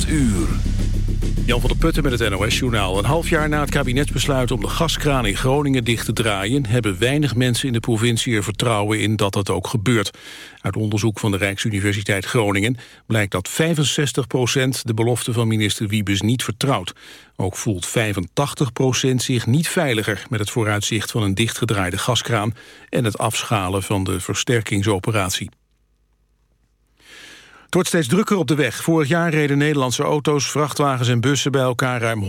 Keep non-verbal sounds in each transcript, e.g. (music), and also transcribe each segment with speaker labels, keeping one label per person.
Speaker 1: 8 uur. Jan van der Putten met het NOS-journaal. Een half jaar na het kabinetsbesluit om de gaskraan in Groningen dicht te draaien... hebben weinig mensen in de provincie er vertrouwen in dat dat ook gebeurt. Uit onderzoek van de Rijksuniversiteit Groningen blijkt dat 65% de belofte van minister Wiebes niet vertrouwt. Ook voelt 85% zich niet veiliger met het vooruitzicht van een dichtgedraaide gaskraan... en het afschalen van de versterkingsoperatie. Het wordt steeds drukker op de weg. Vorig jaar reden Nederlandse auto's, vrachtwagens en bussen bij elkaar ruim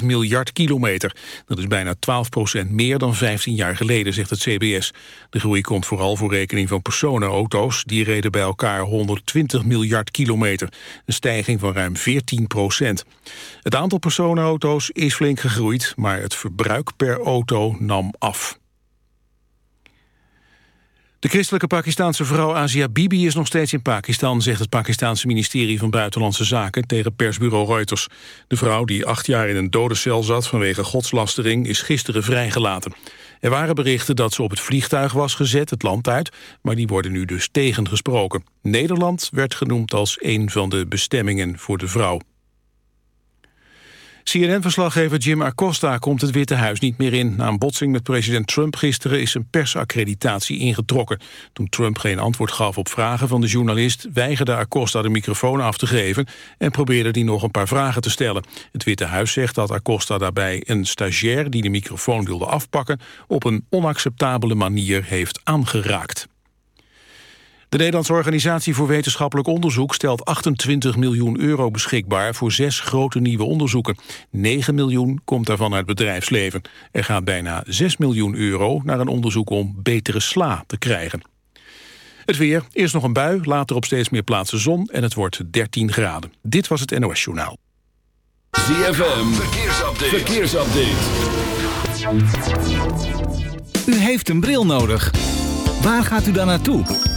Speaker 1: 147,5 miljard kilometer. Dat is bijna 12 procent meer dan 15 jaar geleden, zegt het CBS. De groei komt vooral voor rekening van personenauto's. Die reden bij elkaar 120 miljard kilometer. Een stijging van ruim 14 procent. Het aantal personenauto's is flink gegroeid, maar het verbruik per auto nam af. De christelijke Pakistanse vrouw Asia Bibi is nog steeds in Pakistan... zegt het Pakistanse ministerie van Buitenlandse Zaken tegen persbureau Reuters. De vrouw, die acht jaar in een dodencel zat vanwege godslastering... is gisteren vrijgelaten. Er waren berichten dat ze op het vliegtuig was gezet, het land uit... maar die worden nu dus tegengesproken. Nederland werd genoemd als een van de bestemmingen voor de vrouw. CNN-verslaggever Jim Acosta komt het Witte Huis niet meer in. Na een botsing met president Trump gisteren is zijn persaccreditatie ingetrokken. Toen Trump geen antwoord gaf op vragen van de journalist... weigerde Acosta de microfoon af te geven... en probeerde hij nog een paar vragen te stellen. Het Witte Huis zegt dat Acosta daarbij een stagiair... die de microfoon wilde afpakken... op een onacceptabele manier heeft aangeraakt. De Nederlandse Organisatie voor Wetenschappelijk Onderzoek stelt 28 miljoen euro beschikbaar voor zes grote nieuwe onderzoeken. 9 miljoen komt daarvan uit bedrijfsleven. Er gaat bijna 6 miljoen euro naar een onderzoek om betere sla te krijgen. Het weer, eerst nog een bui, later op steeds meer plaatsen zon en het wordt 13 graden. Dit was het NOS Journaal.
Speaker 2: ZFM, verkeersupdate. verkeersupdate.
Speaker 3: U heeft een bril nodig. Waar gaat u dan naartoe?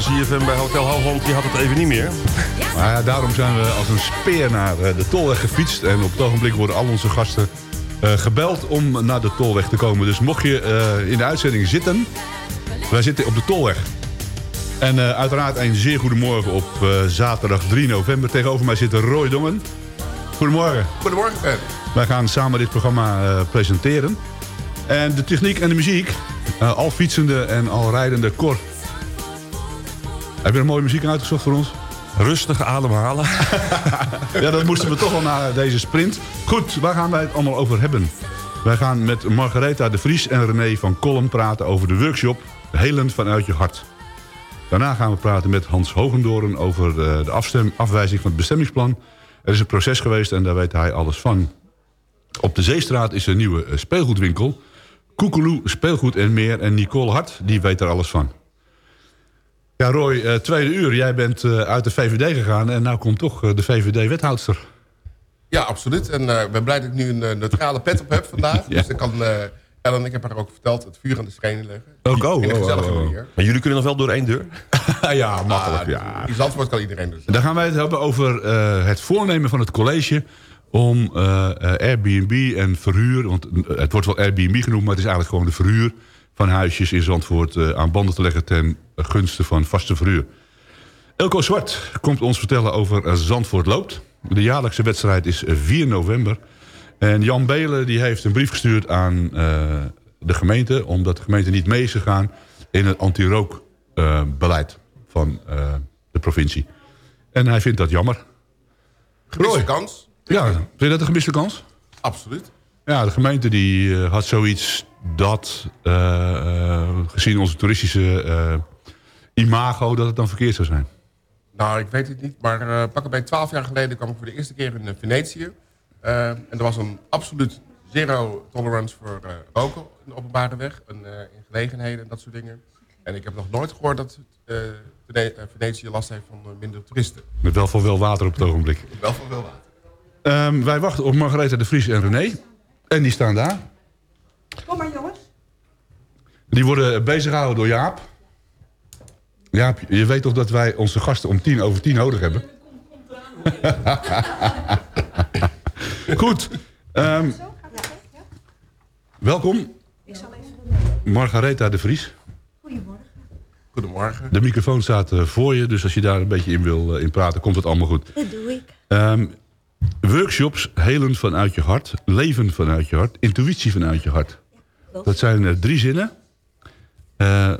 Speaker 4: CFM bij Hotel Hoogland, die had het even niet meer.
Speaker 5: Maar ja, daarom zijn we als een speer naar eh, de Tolweg gefietst. En op het ogenblik worden al onze gasten uh, gebeld om naar de Tolweg te komen. Dus mocht je uh, in de uitzending zitten... Wij zitten op de Tolweg. En uh, uiteraard een zeer goede morgen op zaterdag 3 november. Tegenover mij zit Roy Dongen. Goedemorgen.
Speaker 6: Goedemorgen, Ben.
Speaker 5: Wij gaan samen dit programma uh, presenteren. En de techniek en de muziek, uh, al fietsende en al rijdende Cor. Heb je een mooie muziek uitgezocht voor ons?
Speaker 4: Rustig ademhalen. (laughs)
Speaker 5: ja, dat moesten we toch wel na deze sprint. Goed, waar gaan wij het allemaal over hebben? Wij gaan met Margaretha de Vries en René van Kolm praten over de workshop Helend vanuit je hart. Daarna gaan we praten met Hans Hogendoren over eh, de afstem, afwijzing van het bestemmingsplan. Er is een proces geweest en daar weet hij alles van. Op de Zeestraat is een nieuwe eh, speelgoedwinkel. Koekeloe Speelgoed en meer. En Nicole Hart, die weet er alles van. Ja, Roy, uh, tweede uur. Jij bent uh, uit de VVD gegaan en nou komt toch uh, de VVD-wethoudster.
Speaker 6: Ja, absoluut. En ik ben blij dat ik nu een neutrale pet op heb vandaag. (laughs) ja. Dus ik kan... Ellen, ik heb haar ook verteld, het vuur aan de schenen leggen.
Speaker 4: Ook, oh, in een gezellige oh, oh, manier. Maar jullie kunnen nog wel door één deur? (laughs)
Speaker 5: ja, makkelijk. ja.
Speaker 6: Die Zandvoort kan iedereen dus.
Speaker 5: Dan gaan wij het hebben over het voornemen van het college om Airbnb en verhuur... want het wordt wel Airbnb genoemd, maar het is eigenlijk gewoon de verhuur van huisjes in Zandvoort uh, aan banden te leggen ten gunste van vaste verhuur. Elko Zwart komt ons vertellen over Zandvoort loopt. De jaarlijkse wedstrijd is 4 november. En Jan Belen die heeft een brief gestuurd aan uh, de gemeente... omdat de gemeente niet mee is gegaan in het anti-rookbeleid uh, van de provincie. En hij vindt dat jammer.
Speaker 6: Gemiste kans.
Speaker 5: Ja, vind je dat een gemiste kans?
Speaker 6: Absoluut.
Speaker 5: Ja, de gemeente die had zoiets dat uh, gezien onze toeristische uh, imago... dat het dan verkeerd zou zijn?
Speaker 6: Nou, ik weet het niet. Maar uh, pakken bij twaalf jaar geleden kwam ik voor de eerste keer in Venetië. en er was een absoluut zero tolerance voor roken in de openbare weg. En, in gelegenheden en dat soort dingen. En ik heb nog nooit gehoord dat Venetië last heeft van minder toeristen.
Speaker 5: Met wel voor wel water op het ogenblik.
Speaker 6: Wel voor wel water.
Speaker 5: Um, wij wachten op Margaretha de Vries en René. En die staan daar.
Speaker 7: Kom maar jongens.
Speaker 5: Die worden bezig gehouden door Jaap. Jaap, je weet toch dat wij onze gasten om tien over tien nodig hebben? (laughs) Goed. Um, welkom.
Speaker 7: Ik zal even...
Speaker 5: Margaretha de Vries.
Speaker 7: Goedemorgen.
Speaker 6: Goedemorgen.
Speaker 5: De microfoon staat uh, voor je, dus als je daar een beetje in wil uh, in praten, komt het allemaal goed.
Speaker 7: Dat doe ik.
Speaker 5: Um, workshops, helen vanuit je hart, leven vanuit je hart, intuïtie vanuit je hart. Dat zijn uh, drie zinnen. Uh,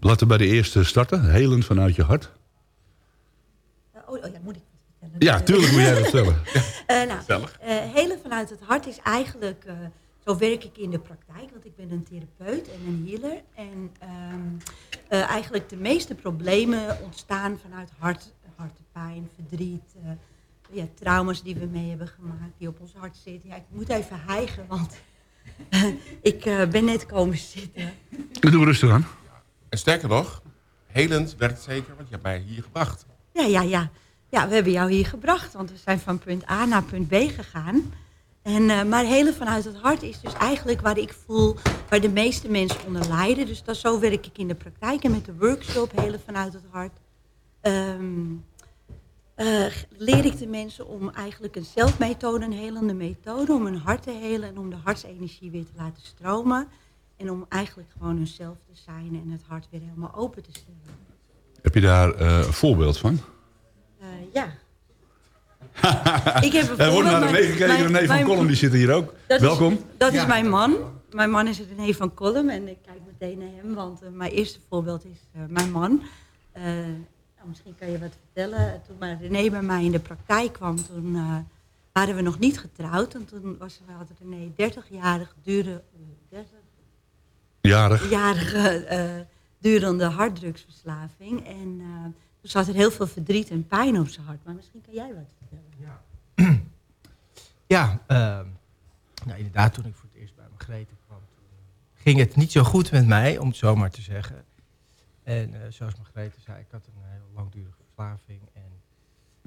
Speaker 5: laten we bij de eerste starten. Helen vanuit je hart.
Speaker 7: Uh, oh, oh, ja, moet ik?
Speaker 5: Ja, tuurlijk moet jij dat vertellen.
Speaker 7: ja. (laughs) nou, helen vanuit het hart is eigenlijk... zo werk ik in de praktijk, want ik ben een therapeut en een healer. En ehm, eigenlijk de meeste problemen ontstaan vanuit hart, hartepijn, verdriet ja, trauma's die we mee hebben gemaakt, die op ons hart zitten. Ja, ik moet even hijgen, want (laughs) ik uh, ben net komen zitten.
Speaker 5: Doe we rustig aan.
Speaker 6: En sterker nog, helend werkt zeker, want je hebt mij hier gebracht.
Speaker 7: Ja, ja, ja. Ja, we hebben jou hier gebracht, want we zijn van punt A naar punt B gegaan. En, uh, maar helen vanuit het hart is dus eigenlijk waar ik voel... waar de meeste mensen onder lijden. Dus dat, zo werk ik in de praktijk en met de workshop helen vanuit het hart. Um, uh, leer ik de mensen om eigenlijk een zelfmethode, een helende methode... om hun hart te helen en om de hartsenergie weer te laten stromen. En om eigenlijk gewoon hunzelf te zijn en het hart weer helemaal open te stellen.
Speaker 5: Heb je daar uh, een voorbeeld van?
Speaker 7: Uh, ja. (laughs) ik heb een
Speaker 5: Er wordt naar de meegekeken, René van Kolm, die zit hier ook.
Speaker 7: Dat
Speaker 5: Welkom.
Speaker 7: Is, dat is mijn man. Mijn man is René van Kolm en ik kijk meteen naar hem, want mijn eerste voorbeeld is mijn man... Nou, misschien kan je wat vertellen. Toen maar René bij mij in de praktijk kwam, toen uh, waren we nog niet getrouwd. En toen was, had René 30-jarig dure... 30,
Speaker 5: Jarig.
Speaker 7: Jarige uh, durende harddrugsverslaving. En uh, toen zat er heel veel verdriet en pijn op zijn hart. Maar misschien kan jij wat vertellen.
Speaker 8: Ja, (clears throat) ja ehm, nou, inderdaad, toen ik voor het eerst bij Margrethe kwam... ging het niet zo goed met mij, om het zo maar te zeggen... En uh, zoals Margrethe zei, ik had een langdurige verslaving en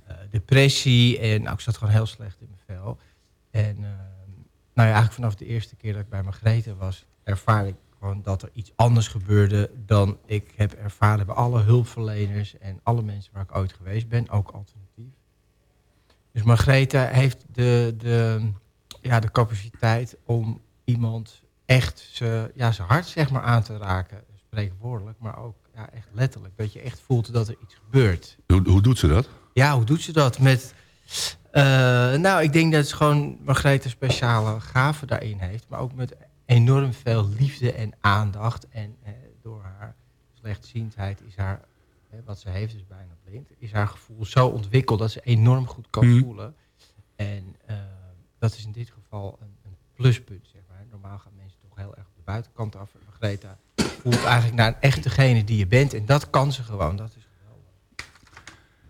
Speaker 8: uh, depressie. En nou, ik zat gewoon heel slecht in mijn vel. En uh, nou ja, eigenlijk vanaf de eerste keer dat ik bij Margrethe was, ervaar ik gewoon dat er iets anders gebeurde dan ik heb ervaren bij alle hulpverleners en alle mensen waar ik ooit geweest ben, ook alternatief. Dus Margrethe heeft de, de, ja, de capaciteit om iemand echt zijn ja, hart zeg maar, aan te raken spreekwoordelijk, maar ook ja, echt letterlijk. Dat je echt voelt dat er iets gebeurt.
Speaker 5: Hoe, hoe doet ze dat?
Speaker 8: Ja, hoe doet ze dat? Met Uh, nou, ik denk dat het gewoon Margreet een speciale gave daarin heeft. Maar ook met enorm veel liefde en aandacht. En uh, door haar slechtziendheid is haar, wat ze heeft, is bijna blind, is haar gevoel zo ontwikkeld dat ze enorm goed kan
Speaker 5: Mhm.
Speaker 8: voelen. En dat is in dit geval een, een pluspunt, zeg maar. Normaal gaan mensen toch heel erg op de buitenkant af. En Margreta voelt eigenlijk naar een echt degene die je bent. En dat kan ze gewoon. Dat is geweldig.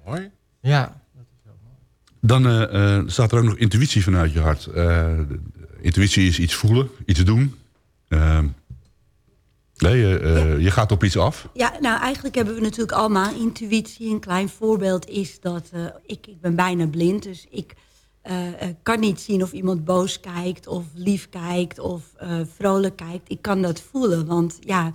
Speaker 6: Mooi.
Speaker 8: Ja.
Speaker 5: Dan eh, eh, staat er ook nog intuïtie vanuit je hart. Eh, intuïtie is iets voelen, iets doen. Uh, nee, je, je gaat op iets af.
Speaker 7: Ja, nou eigenlijk hebben we natuurlijk allemaal intuïtie. Een klein voorbeeld is dat uh, ik, ik ben bijna blind. Dus ik kan niet zien of iemand boos kijkt of lief kijkt of vrolijk kijkt. Ik kan dat voelen, want ja,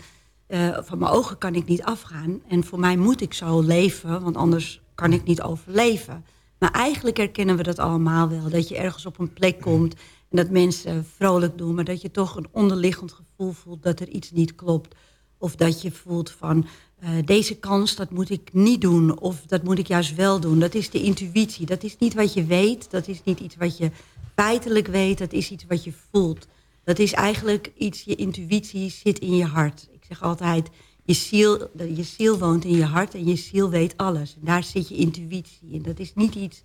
Speaker 7: van mijn ogen kan ik niet afgaan. En voor mij moet ik zo leven, want anders kan ik niet overleven. Maar eigenlijk herkennen we dat allemaal wel. Dat je ergens op een plek komt en dat mensen vrolijk doen... maar dat je toch een onderliggend gevoel voelt dat er iets niet klopt. Of dat je voelt van, uh, deze kans, dat moet ik niet doen. Of dat moet ik juist wel doen. Dat is de intuïtie. Dat is niet wat je weet. Dat is niet iets wat je feitelijk weet. Dat is iets wat je voelt. Dat is eigenlijk iets, je intuïtie zit in je hart. Ik zeg altijd, je ziel, je ziel woont in je hart en je ziel weet alles. En daar zit je intuïtie. En dat is niet iets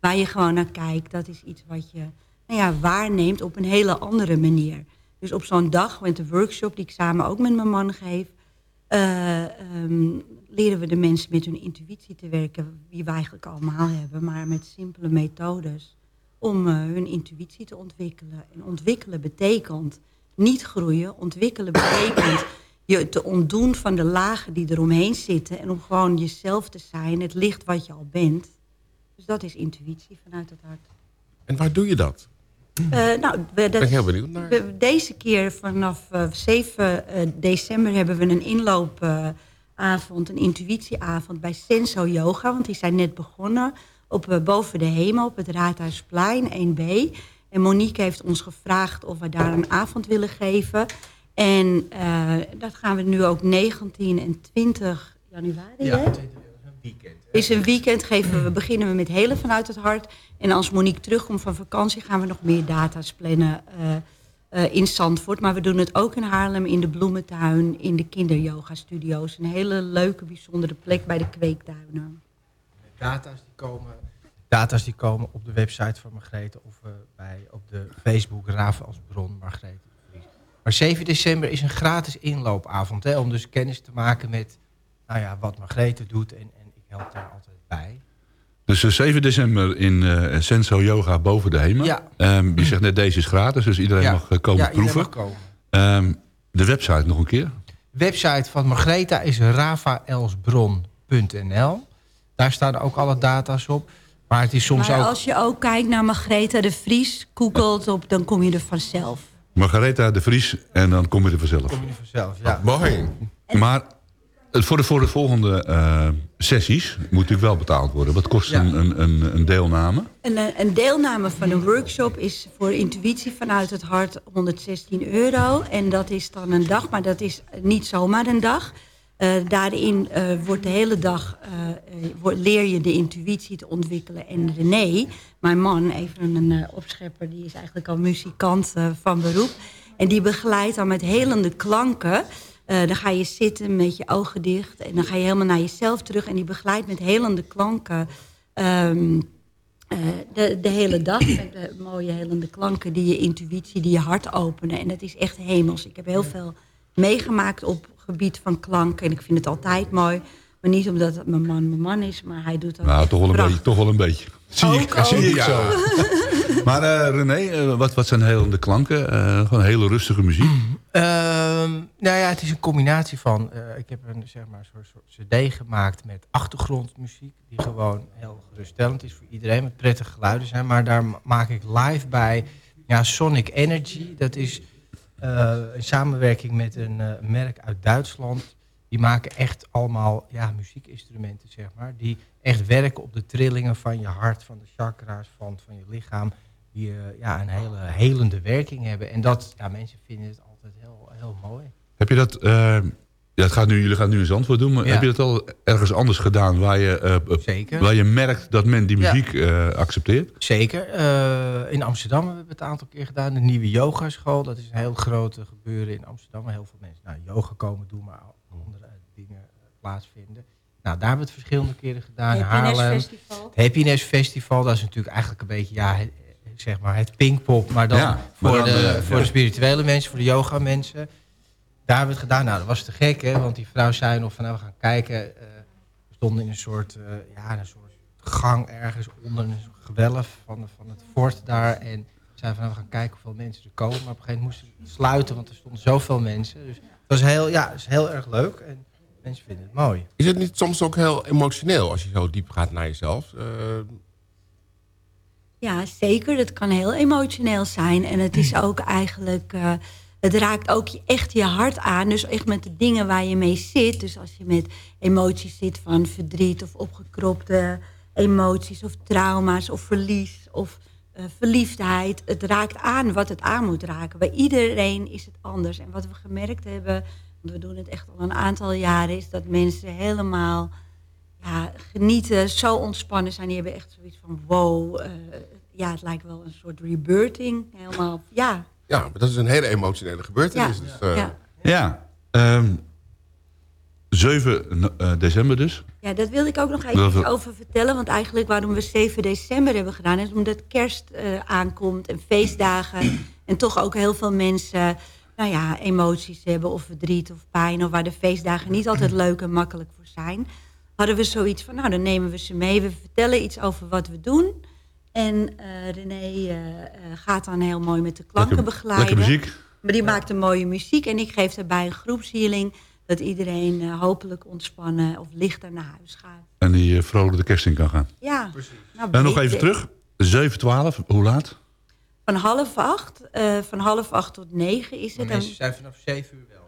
Speaker 7: waar je gewoon naar kijkt. Dat is iets wat je nou ja, waarneemt op een hele andere manier. Dus op zo'n dag met de workshop die ik samen ook met mijn man geef... Uh, um, leren we de mensen met hun intuïtie te werken... die we eigenlijk allemaal hebben, maar met simpele methodes... om uh, hun intuïtie te ontwikkelen. En ontwikkelen betekent niet groeien. Ontwikkelen betekent je te ontdoen van de lagen die eromheen zitten... en om gewoon jezelf te zijn, het licht wat je al bent. Dus dat is intuïtie vanuit het hart.
Speaker 6: En waar doe je dat?
Speaker 7: Uh, nou, we, dat,
Speaker 6: ben ik heel benieuwd naar.
Speaker 7: We, deze keer vanaf uh, 7 uh, december hebben we een inloopavond, een intuïtieavond bij Senso Yoga. Want die zijn net begonnen op boven de hemel op het Raadhuisplein 1B. En Monique heeft ons gevraagd of we daar een avond willen geven. En dat gaan we nu ook 19 en 20 januari.
Speaker 8: Ja,
Speaker 7: hè?
Speaker 8: Het is een weekend. hè?
Speaker 7: is een weekend geven we, beginnen we met Helen vanuit het hart. En als Monique terugkomt van vakantie gaan we nog meer data's plannen uh, uh, in Zandvoort. Maar we doen het ook in Haarlem, in de Bloementuin, in de kinderyoga studio's. Een hele leuke, bijzondere plek bij de kweektuinen.
Speaker 8: Data's die komen, data's die komen op de website van Margrethe of uh, bij, op de Facebook Raven als bron Margrethe. Maar 7 december is een gratis inloopavond. Hè, om dus kennis te maken met nou ja, wat Margrethe doet. En, en ik help daar altijd bij.
Speaker 5: Dus uh, 7 december in uh, Senso Yoga boven de hemel.
Speaker 8: Ja.
Speaker 5: Um, je zegt net, deze is gratis, dus iedereen
Speaker 8: ja.
Speaker 5: mag uh, komen
Speaker 8: ja,
Speaker 5: proeven.
Speaker 8: Mag komen.
Speaker 5: Um, de website nog een keer?
Speaker 8: website van Margreta is ravaelsbron.nl. Daar staan ook alle data's op. Maar het is soms
Speaker 7: maar
Speaker 8: ook...
Speaker 7: als je ook kijkt naar Margreta de Vries, googelt op, dan kom je er vanzelf.
Speaker 5: Margaretha de Vries en dan kom je er vanzelf.
Speaker 8: Kom je er vanzelf, ja.
Speaker 6: Mooi.
Speaker 5: Maar voor de, voor de volgende uh, sessies moet natuurlijk wel betaald worden. Wat kost
Speaker 8: Ja.
Speaker 5: een, een, een, deelname?
Speaker 7: Een, eh, een deelname van een workshop is voor intuïtie vanuit het hart 116 euro. En dat is dan een dag, maar dat is niet zomaar een dag. Uh, daarin uh, wordt de hele dag leer je de intuïtie te ontwikkelen. En René, mijn man, even een opschepper, die is eigenlijk al muzikant van beroep. En die begeleidt dan met helende klanken. Dan ga je zitten met je ogen dicht en dan ga je helemaal naar jezelf terug. En die begeleidt met helende klanken um, de, de hele dag. Met de mooie helende klanken die je intuïtie, die je hart openen. En dat is echt hemels. Ik heb heel veel meegemaakt op gebied van klank. En ik vind het altijd mooi. Maar niet omdat het mijn man mijn man is, maar hij doet dat
Speaker 5: Nou, toch wel een beetje. Toch wel een beetje. Zie
Speaker 7: Ook,
Speaker 5: ik,
Speaker 7: ook.
Speaker 5: zie ik
Speaker 6: Ja.
Speaker 5: zo. (laughs) maar uh, René, wat, wat zijn helende klanken? Gewoon hele rustige muziek.
Speaker 8: Ehm, nou ja, het is een combinatie van... eh, ik heb een zeg maar, soort, soort cd gemaakt met achtergrondmuziek... die gewoon heel geruststellend is voor iedereen... met prettige geluiden zijn. Maar daar ma- maak ik live bij ja, Sonic Energy. Dat is eh, een samenwerking met een eh, merk uit Duitsland. Die maken echt allemaal ja, muziekinstrumenten, zeg maar. Die echt werken op de trillingen van je hart, van de chakra's, van, van je lichaam. Die ja, een hele helende werking hebben. En dat, ja, mensen vinden het altijd heel, heel mooi.
Speaker 5: Heb je dat... eh, Ja, het gaat nu, jullie gaan nu eens antwoord doen. Maar
Speaker 8: Ja.
Speaker 5: heb je dat al ergens anders gedaan waar je, eh,
Speaker 8: Zeker.
Speaker 5: waar je merkt dat men die
Speaker 8: Ja.
Speaker 5: muziek eh, accepteert?
Speaker 8: Zeker. Eh, in Amsterdam hebben we het een aantal keer gedaan. De nieuwe yogaschool. Dat is een heel grote gebeuren in Amsterdam. Waar heel veel mensen naar yoga komen doen, maar ook andere dingen eh, plaatsvinden. Nou, daar hebben we het verschillende keren gedaan. In
Speaker 7: Happiness
Speaker 8: Haarlem.
Speaker 7: Festival.
Speaker 8: Het Happiness Festival, dat is natuurlijk eigenlijk een beetje, ja, het, zeg maar het Pinkpop. Maar dan
Speaker 5: Ja, maar
Speaker 8: voor,
Speaker 5: dan,
Speaker 8: de,
Speaker 5: eh,
Speaker 8: voor de spirituele mensen, voor de yoga mensen. Daar hebben we het gedaan. Nou, dat was te gek, hè. Want die vrouw zei nog van, nou, we gaan kijken. eh, we stonden in een soort, eh, ja, een soort gang ergens onder een gewelf van, van het fort daar. En zei van, nou, we gaan kijken hoeveel mensen er komen. Maar op een gegeven moment moesten we sluiten, want er stonden zoveel mensen. Dus het was heel, ja, het is heel erg leuk. En mensen vinden het mooi.
Speaker 6: Is het niet soms ook heel emotioneel als je zo diep gaat naar jezelf? Eh,
Speaker 7: Ja, zeker. Dat kan heel emotioneel zijn. En het is ook eigenlijk... eh, het raakt ook echt je hart aan. Dus echt met de dingen waar je mee zit. Dus als je met emoties zit van verdriet... of opgekropte emoties of trauma's of verlies... of eh, verliefdheid. Het raakt aan wat het aan moet raken. Bij iedereen is het anders. En wat we gemerkt hebben... want we doen het echt al een aantal jaren... is dat mensen helemaal ja, genieten, zo ontspannen zijn. Die hebben echt zoiets van wow. eh, ja, het lijkt wel een soort rebirthing. Helemaal, ja.
Speaker 6: ja, maar dat is een hele emotionele gebeurtenis.
Speaker 7: Ja,
Speaker 6: Dus, eh,
Speaker 7: ja.
Speaker 5: Ja. ehm, 7 eh, december dus.
Speaker 7: ja, dat wilde ik ook nog even over vertellen. Want eigenlijk waarom we 7 december hebben gedaan... is omdat kerst eh, aankomt en feestdagen. (clears throat) en toch ook heel veel mensen nou ja, emoties hebben... of verdriet of pijn... of waar de feestdagen niet altijd leuk en makkelijk voor zijn... hadden we zoiets van, nou, dan nemen we ze mee. We vertellen iets over wat we doen... En eh, René eh, eh, gaat dan heel mooi met de klanken
Speaker 5: Lekker-
Speaker 7: begeleiden.
Speaker 5: lekker muziek.
Speaker 7: Maar die maakt een mooie muziek. En ik geef daarbij een groepshealing. Dat iedereen hopelijk ontspannen of lichter naar huis gaat.
Speaker 5: En die vrolijk de kerst in kan gaan.
Speaker 7: Ja. Nou,
Speaker 5: En nog even terug. 7, 12, hoe laat?
Speaker 7: Van half acht, eh, van half acht tot negen is
Speaker 8: Maar
Speaker 7: het.
Speaker 8: mensen
Speaker 7: En-
Speaker 8: zijn vanaf 7 uur wel.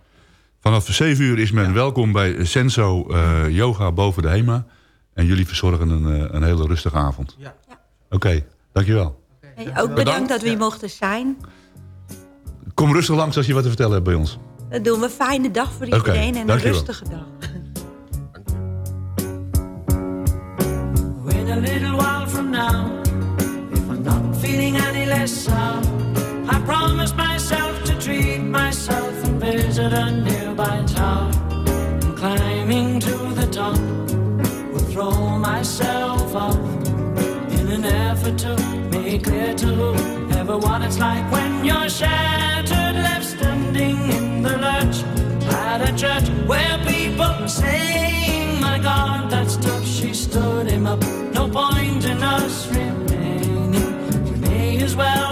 Speaker 5: Vanaf 7 uur is men welkom bij Senso eh, Yoga boven de HEMA. En jullie verzorgen een, eh, een hele rustige avond.
Speaker 8: Ja.
Speaker 5: Oké, dankjewel.
Speaker 7: Hey, ook bedankt dat we hier mochten zijn.
Speaker 5: Kom rustig langs als je wat te vertellen hebt bij ons.
Speaker 7: Dat doen we. Fijne dag voor iedereen en een
Speaker 5: dankjewel.
Speaker 7: rustige dag.
Speaker 9: Wait a little while from now, if I'm not feeling any less sound, I promise myself to treat myself and visit a nearby town. And climbing to the top, will throw myself off in an effort to make clear to whoever what it's like when you're shattered, left standing in the lurch at a church where people say, My God, that's tough. She stood him up. No point in us remaining. We may as well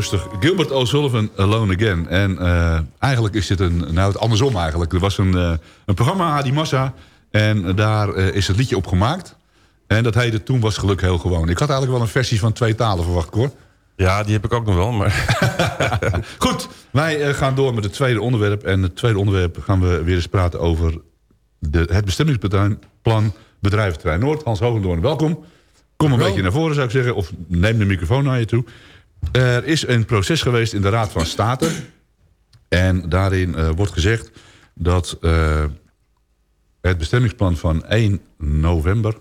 Speaker 5: rustig. Gilbert O'Sullivan, Alone Again. En eh, eigenlijk is dit een... Nou, het andersom eigenlijk. Er was een, eh, een programma, Hadi Massa. En daar eh, is het liedje op gemaakt. En dat heette Toen was geluk heel gewoon. Ik had eigenlijk wel een versie van twee talen verwacht, hoor.
Speaker 4: Ja, die heb ik ook nog wel, maar... (laughs)
Speaker 5: Goed, wij gaan door met het tweede onderwerp. En het tweede onderwerp gaan we weer eens praten over... De, het bestemmingsplan Bedrijventerrein Noord. Hans Hogendoorn, welkom. Kom een beetje naar voren, zou ik zeggen. Of neem de microfoon naar je toe. Er is een proces geweest in de Raad van State. En daarin eh, wordt gezegd dat eh, het bestemmingsplan van 1 november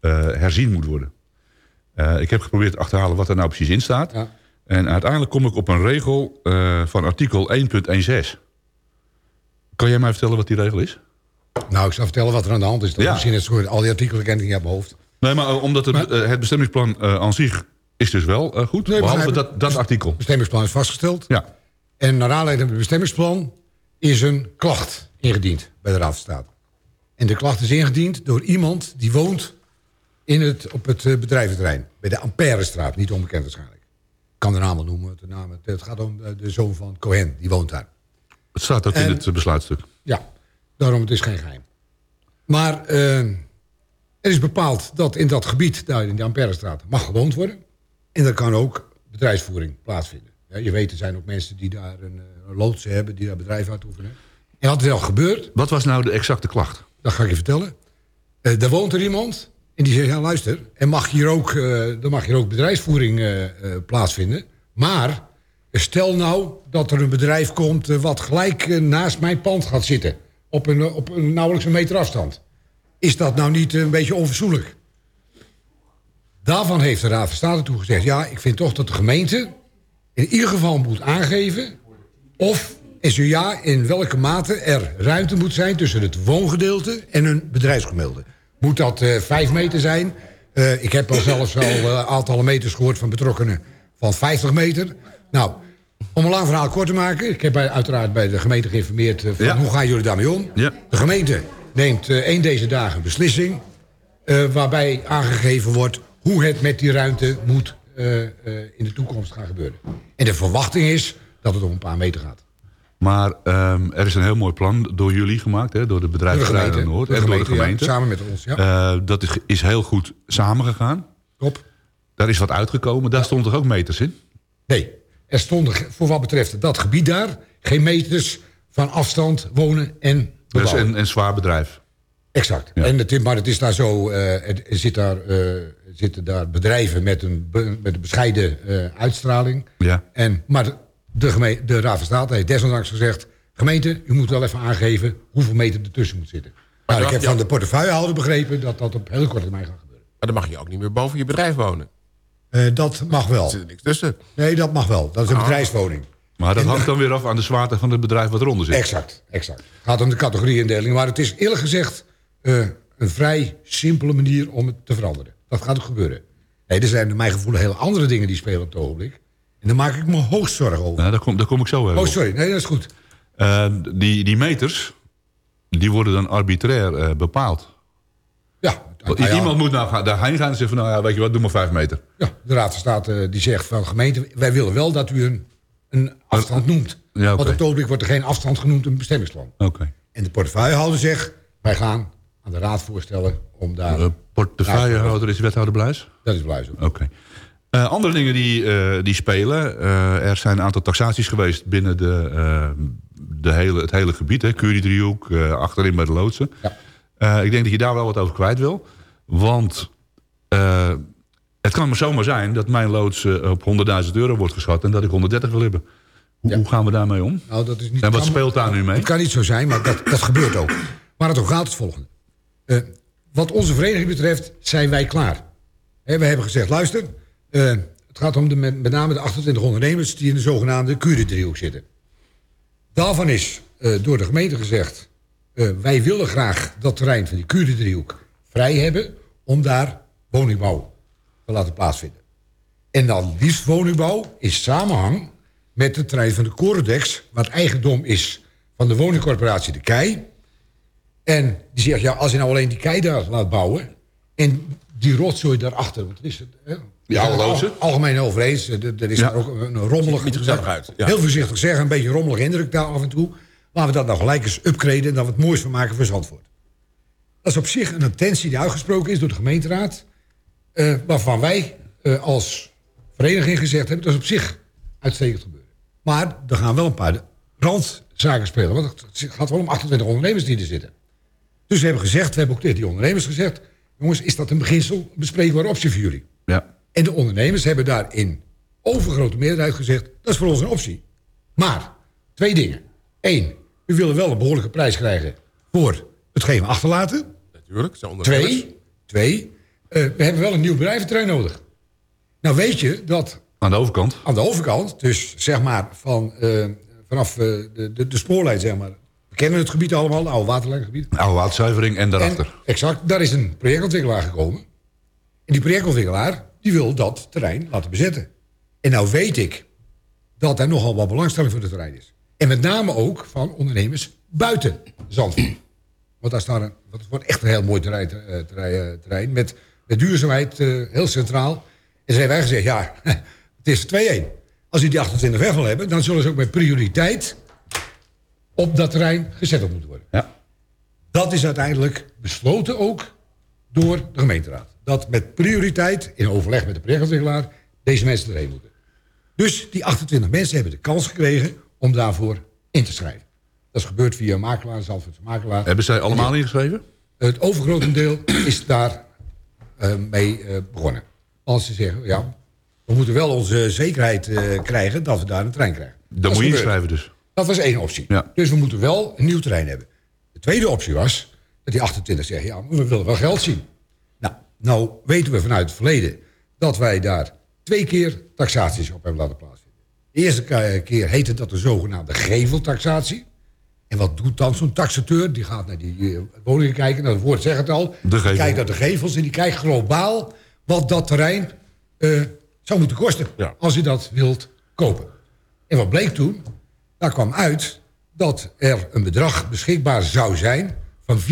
Speaker 5: eh, herzien moet worden. Ik heb geprobeerd te achterhalen wat er nou precies in staat. En uiteindelijk kom ik op een regel van artikel 1.16. Kan jij mij vertellen wat die regel is?
Speaker 10: Nou, ik zal vertellen wat er aan de hand is.
Speaker 5: Ja.
Speaker 10: Misschien het soort, al die artikelen ken ik niet uit mijn hoofd.
Speaker 5: Nee, maar omdat het, het bestemmingsplan aan zich is dus wel eh, goed.
Speaker 10: Nee,
Speaker 5: behalve dat, dat artikel.
Speaker 10: Het bestemmingsplan is vastgesteld.
Speaker 5: Ja.
Speaker 10: En naar aanleiding van het bestemmingsplan is een klacht ingediend bij de Raad van State. En de klacht is ingediend door iemand die woont in het, op het eh, bedrijventerrein. Bij de Amperestraat, niet onbekend waarschijnlijk. Ik kan de naam wel noemen. De naam, het gaat om eh, de zoon van Cohen, die woont daar.
Speaker 5: Het staat ook in het besluitstuk.
Speaker 10: Ja, daarom het is geen geheim. Maar eh, er is bepaald dat in dat gebied, daar in de Amperestraat, mag gewoond worden. En er kan ook bedrijfsvoering plaatsvinden. Ja, je weet, er zijn ook mensen die daar een, eh, een loodsen hebben, die daar bedrijf uitoefenen. En wat er al gebeurt,
Speaker 5: Wat was nou de exacte klacht?
Speaker 10: dat ga ik je vertellen. Eh daar woont er iemand en die zegt, ja luister, er mag hier ook, eh, er mag hier ook bedrijfsvoering eh, eh, plaatsvinden. Maar stel nou dat er een bedrijf komt eh, wat gelijk eh, naast mijn pand gaat zitten. Op een, eh, op een nauwelijks een meter afstand. Is dat nou niet een beetje onverzoenlijk? Daarvan heeft de Raad van State toegezegd... ja, ik vind toch dat de gemeente in ieder geval moet aangeven... of en zo ja, in welke mate er ruimte moet zijn... tussen het woongedeelte en een bedrijfsgedeelte. Moet dat eh, vijf meter zijn? Eh, ik heb al zelfs al eh, aantallen meters gehoord van betrokkenen... van 50 meter. Nou, om een lang verhaal kort te maken... ik heb bij, uiteraard bij de gemeente geïnformeerd... van
Speaker 5: Ja.
Speaker 10: hoe gaan jullie daarmee om?
Speaker 5: Ja.
Speaker 10: De gemeente neemt één deze dagen een beslissing... waarbij aangegeven wordt hoe het met die ruimte moet eh, eh, in de toekomst gaan gebeuren. En de verwachting is dat het om een paar meter gaat.
Speaker 5: Maar ehm, er is een heel mooi plan door jullie gemaakt, hè, door de bedrijfsterreinen
Speaker 10: gemeente,
Speaker 5: Noord en door de
Speaker 10: gemeente, ja, samen met ons, ja.
Speaker 5: Eh, dat is, is heel goed samengegaan.
Speaker 10: Klopt.
Speaker 5: Daar is wat uitgekomen. Daar stond toch ook meters in?
Speaker 10: Nee, er stonden voor wat betreft dat gebied daar... geen meters van afstand wonen en
Speaker 5: Dus
Speaker 10: bebouwen.
Speaker 5: een, een zwaar bedrijf.
Speaker 10: Exact.
Speaker 5: Ja.
Speaker 10: En het, maar het is daar zo, eh, er zit daar, eh, zitten daar bedrijven met een, met een bescheiden eh, uitstraling.
Speaker 5: Ja.
Speaker 10: En, maar de, de, Raad van State heeft desondanks gezegd... gemeente, u moet wel even aangeven hoeveel meter ertussen moet zitten. Maar ik heb van de portefeuillehouder begrepen... dat dat op hele korte termijn gaat gebeuren.
Speaker 6: Maar dan mag je ook niet meer boven je bedrijf wonen.
Speaker 10: Eh, dat mag wel.
Speaker 6: Er zit er niks tussen.
Speaker 10: Nee, dat mag wel. Dat is een
Speaker 6: Ah.
Speaker 10: bedrijfswoning.
Speaker 5: Maar dat
Speaker 10: En-
Speaker 5: hangt dan weer af aan de zwaarte van het bedrijf wat eronder zit.
Speaker 10: Exact, exact. Het gaat om de categorieindeling. Maar het is eerlijk gezegd eh, een vrij simpele manier om het te veranderen. Dat gaat ook gebeuren. Nee, er zijn naar mijn gevoel hele andere dingen die spelen op het ogenblik. En daar maak ik me hoogst zorgen over.
Speaker 5: Nou, daar, kom, daar kom ik zo even
Speaker 10: Oh, sorry. Nee, dat is goed.
Speaker 5: Eh, die, die meters, die worden dan arbitrair eh, bepaald.
Speaker 10: Ja, nou ja,
Speaker 5: Iemand moet nou daarheen gaan en zeggen van, nou ja, weet je wat, doe maar vijf meter.
Speaker 10: ja, de Raad van State die zegt van gemeente... wij willen wel dat u een, een afstand noemt.
Speaker 5: Ja.
Speaker 10: Want op het ogenblik wordt er geen afstand genoemd in het bestemmingsplan.
Speaker 5: Oké.
Speaker 10: En de portefeuillehouder zegt... wij gaan aan de Raad voorstellen om daar...
Speaker 5: De portefeuillehouder is wethouder Bluis?
Speaker 10: Dat is Bluis ook.
Speaker 5: Oké. Eh, andere dingen die, eh, die spelen. eh, er zijn een aantal taxaties geweest binnen de, de hele, het hele gebied. Hè. Curie-driehoek, eh, achterin bij de loodsen.
Speaker 10: Ja.
Speaker 5: Ik denk dat je daar wel wat over kwijt wil. Want Het kan maar zomaar zijn dat mijn loods op 100.000 euro wordt geschat... en dat ik 130 wil hebben. Hoe, hoe gaan we daarmee om?
Speaker 10: Nou, dat is niet,
Speaker 5: en wat
Speaker 10: kan-
Speaker 5: speelt daar nu mee?
Speaker 10: Het kan niet zo zijn, maar dat, dat gebeurt ook. Maar het ook gaat het volgende. Eh, wat onze vereniging betreft zijn wij klaar. We hebben gezegd, luister... eh, het gaat om de, met, name de 28 ondernemers... die in de zogenaamde Curie-driehoek zitten. Daarvan is eh, door de gemeente gezegd... wij willen graag dat terrein van die Curie-driehoek vrij hebben... om daar woningbouw te laten plaatsvinden. En dan liefst woningbouw in samenhang met het terrein van de Corodex... wat eigendom is van de woningcorporatie De Kei. En die zegt, ja, als je nou alleen die Kei daar laat bouwen... en die rotzooi daarachter, want het is het... Hè,
Speaker 5: Die oude
Speaker 10: al-
Speaker 5: loodsen?
Speaker 10: algemeen over eens. Er is
Speaker 5: Ja.
Speaker 10: daar ook een, rommelig...
Speaker 6: Gezellig uit, ja.
Speaker 10: Heel voorzichtig zeggen, een beetje rommelig indruk daar af en toe. Laten we dat nou gelijk eens upgraden... en dan wat moois van maken voor Zandvoort. Dat is op zich een intentie die uitgesproken is door de gemeenteraad... eh, waarvan wij eh, als vereniging gezegd hebben... dat is op zich uitstekend gebeuren. Maar er gaan wel een paar randzaken spelen. Want het gaat wel om 28 ondernemers die er zitten. Dus we hebben gezegd, we hebben ook tegen die ondernemers gezegd... jongens, is dat een beginsel, een bespreekbare optie voor jullie?
Speaker 5: Ja.
Speaker 10: En de ondernemers hebben daar in overgrote meerderheid gezegd... dat is voor ons een optie. Maar, twee dingen. Eén, we willen wel een behoorlijke prijs krijgen... voor hetgeen we achterlaten.
Speaker 6: Natuurlijk, zijn ondernemers.
Speaker 10: Twee, twee eh, we hebben wel een nieuw bedrijventerrein nodig. Nou weet je dat
Speaker 5: Aan de overkant.
Speaker 10: aan de overkant, dus zeg maar van, eh, vanaf eh, de, de, de spoorlijn, zeg maar... we kennen het gebied allemaal, het oude waterlijngebied...
Speaker 5: Oude waterzuivering en daarachter.
Speaker 10: en, exact, daar is een projectontwikkelaar gekomen. En die projectontwikkelaar die wil dat terrein laten bezetten. En nou weet ik dat er nogal wat belangstelling voor het terrein is. En met name ook van ondernemers buiten Zandvoort. Want daar staat een, dat wordt echt een heel mooi terrein, eh, terrein, eh, terrein met, met duurzaamheid eh, heel centraal. En ze hebben wij gezegd, ja, (laughs) het is 2-1. Als u die 28 weg wil hebben, dan zullen ze ook met prioriteit op dat terrein gezet moeten worden.
Speaker 5: Ja.
Speaker 10: Dat is uiteindelijk besloten ook door de gemeenteraad. Dat met prioriteit, in overleg met de projectontwikkelaar, deze mensen erheen moeten. Dus die 28 mensen hebben de kans gekregen om daarvoor in te schrijven. Dat is gebeurd via makelaar, makelaar.
Speaker 5: Hebben zij allemaal ingeschreven?
Speaker 10: Het overgrote deel is daar eh, mee eh, begonnen. Als ze zeggen, ja, we moeten wel onze zekerheid eh, krijgen dat we daar een trein krijgen. Dat
Speaker 5: Dan
Speaker 10: is
Speaker 5: moet je inschrijven dus.
Speaker 10: Dat was één optie.
Speaker 5: Ja.
Speaker 10: Dus we moeten wel een nieuw terrein hebben. De tweede optie was dat die 28 zeggen... ja, we willen wel geld zien. Nou, nou weten we vanuit het verleden... dat wij daar twee keer taxaties op hebben laten plaatsvinden. De eerste ke- keer heette dat de zogenaamde geveltaxatie. En wat doet dan zo'n taxateur? Die gaat naar die eh, woningen kijken. Nou, het woord zegt het al. Die kijkt naar de gevels en die kijkt globaal... wat dat terrein eh, zou moeten kosten...
Speaker 6: Ja.
Speaker 10: als je dat wilt kopen. En wat bleek toen? Daar kwam uit dat er een bedrag beschikbaar zou zijn van 4,19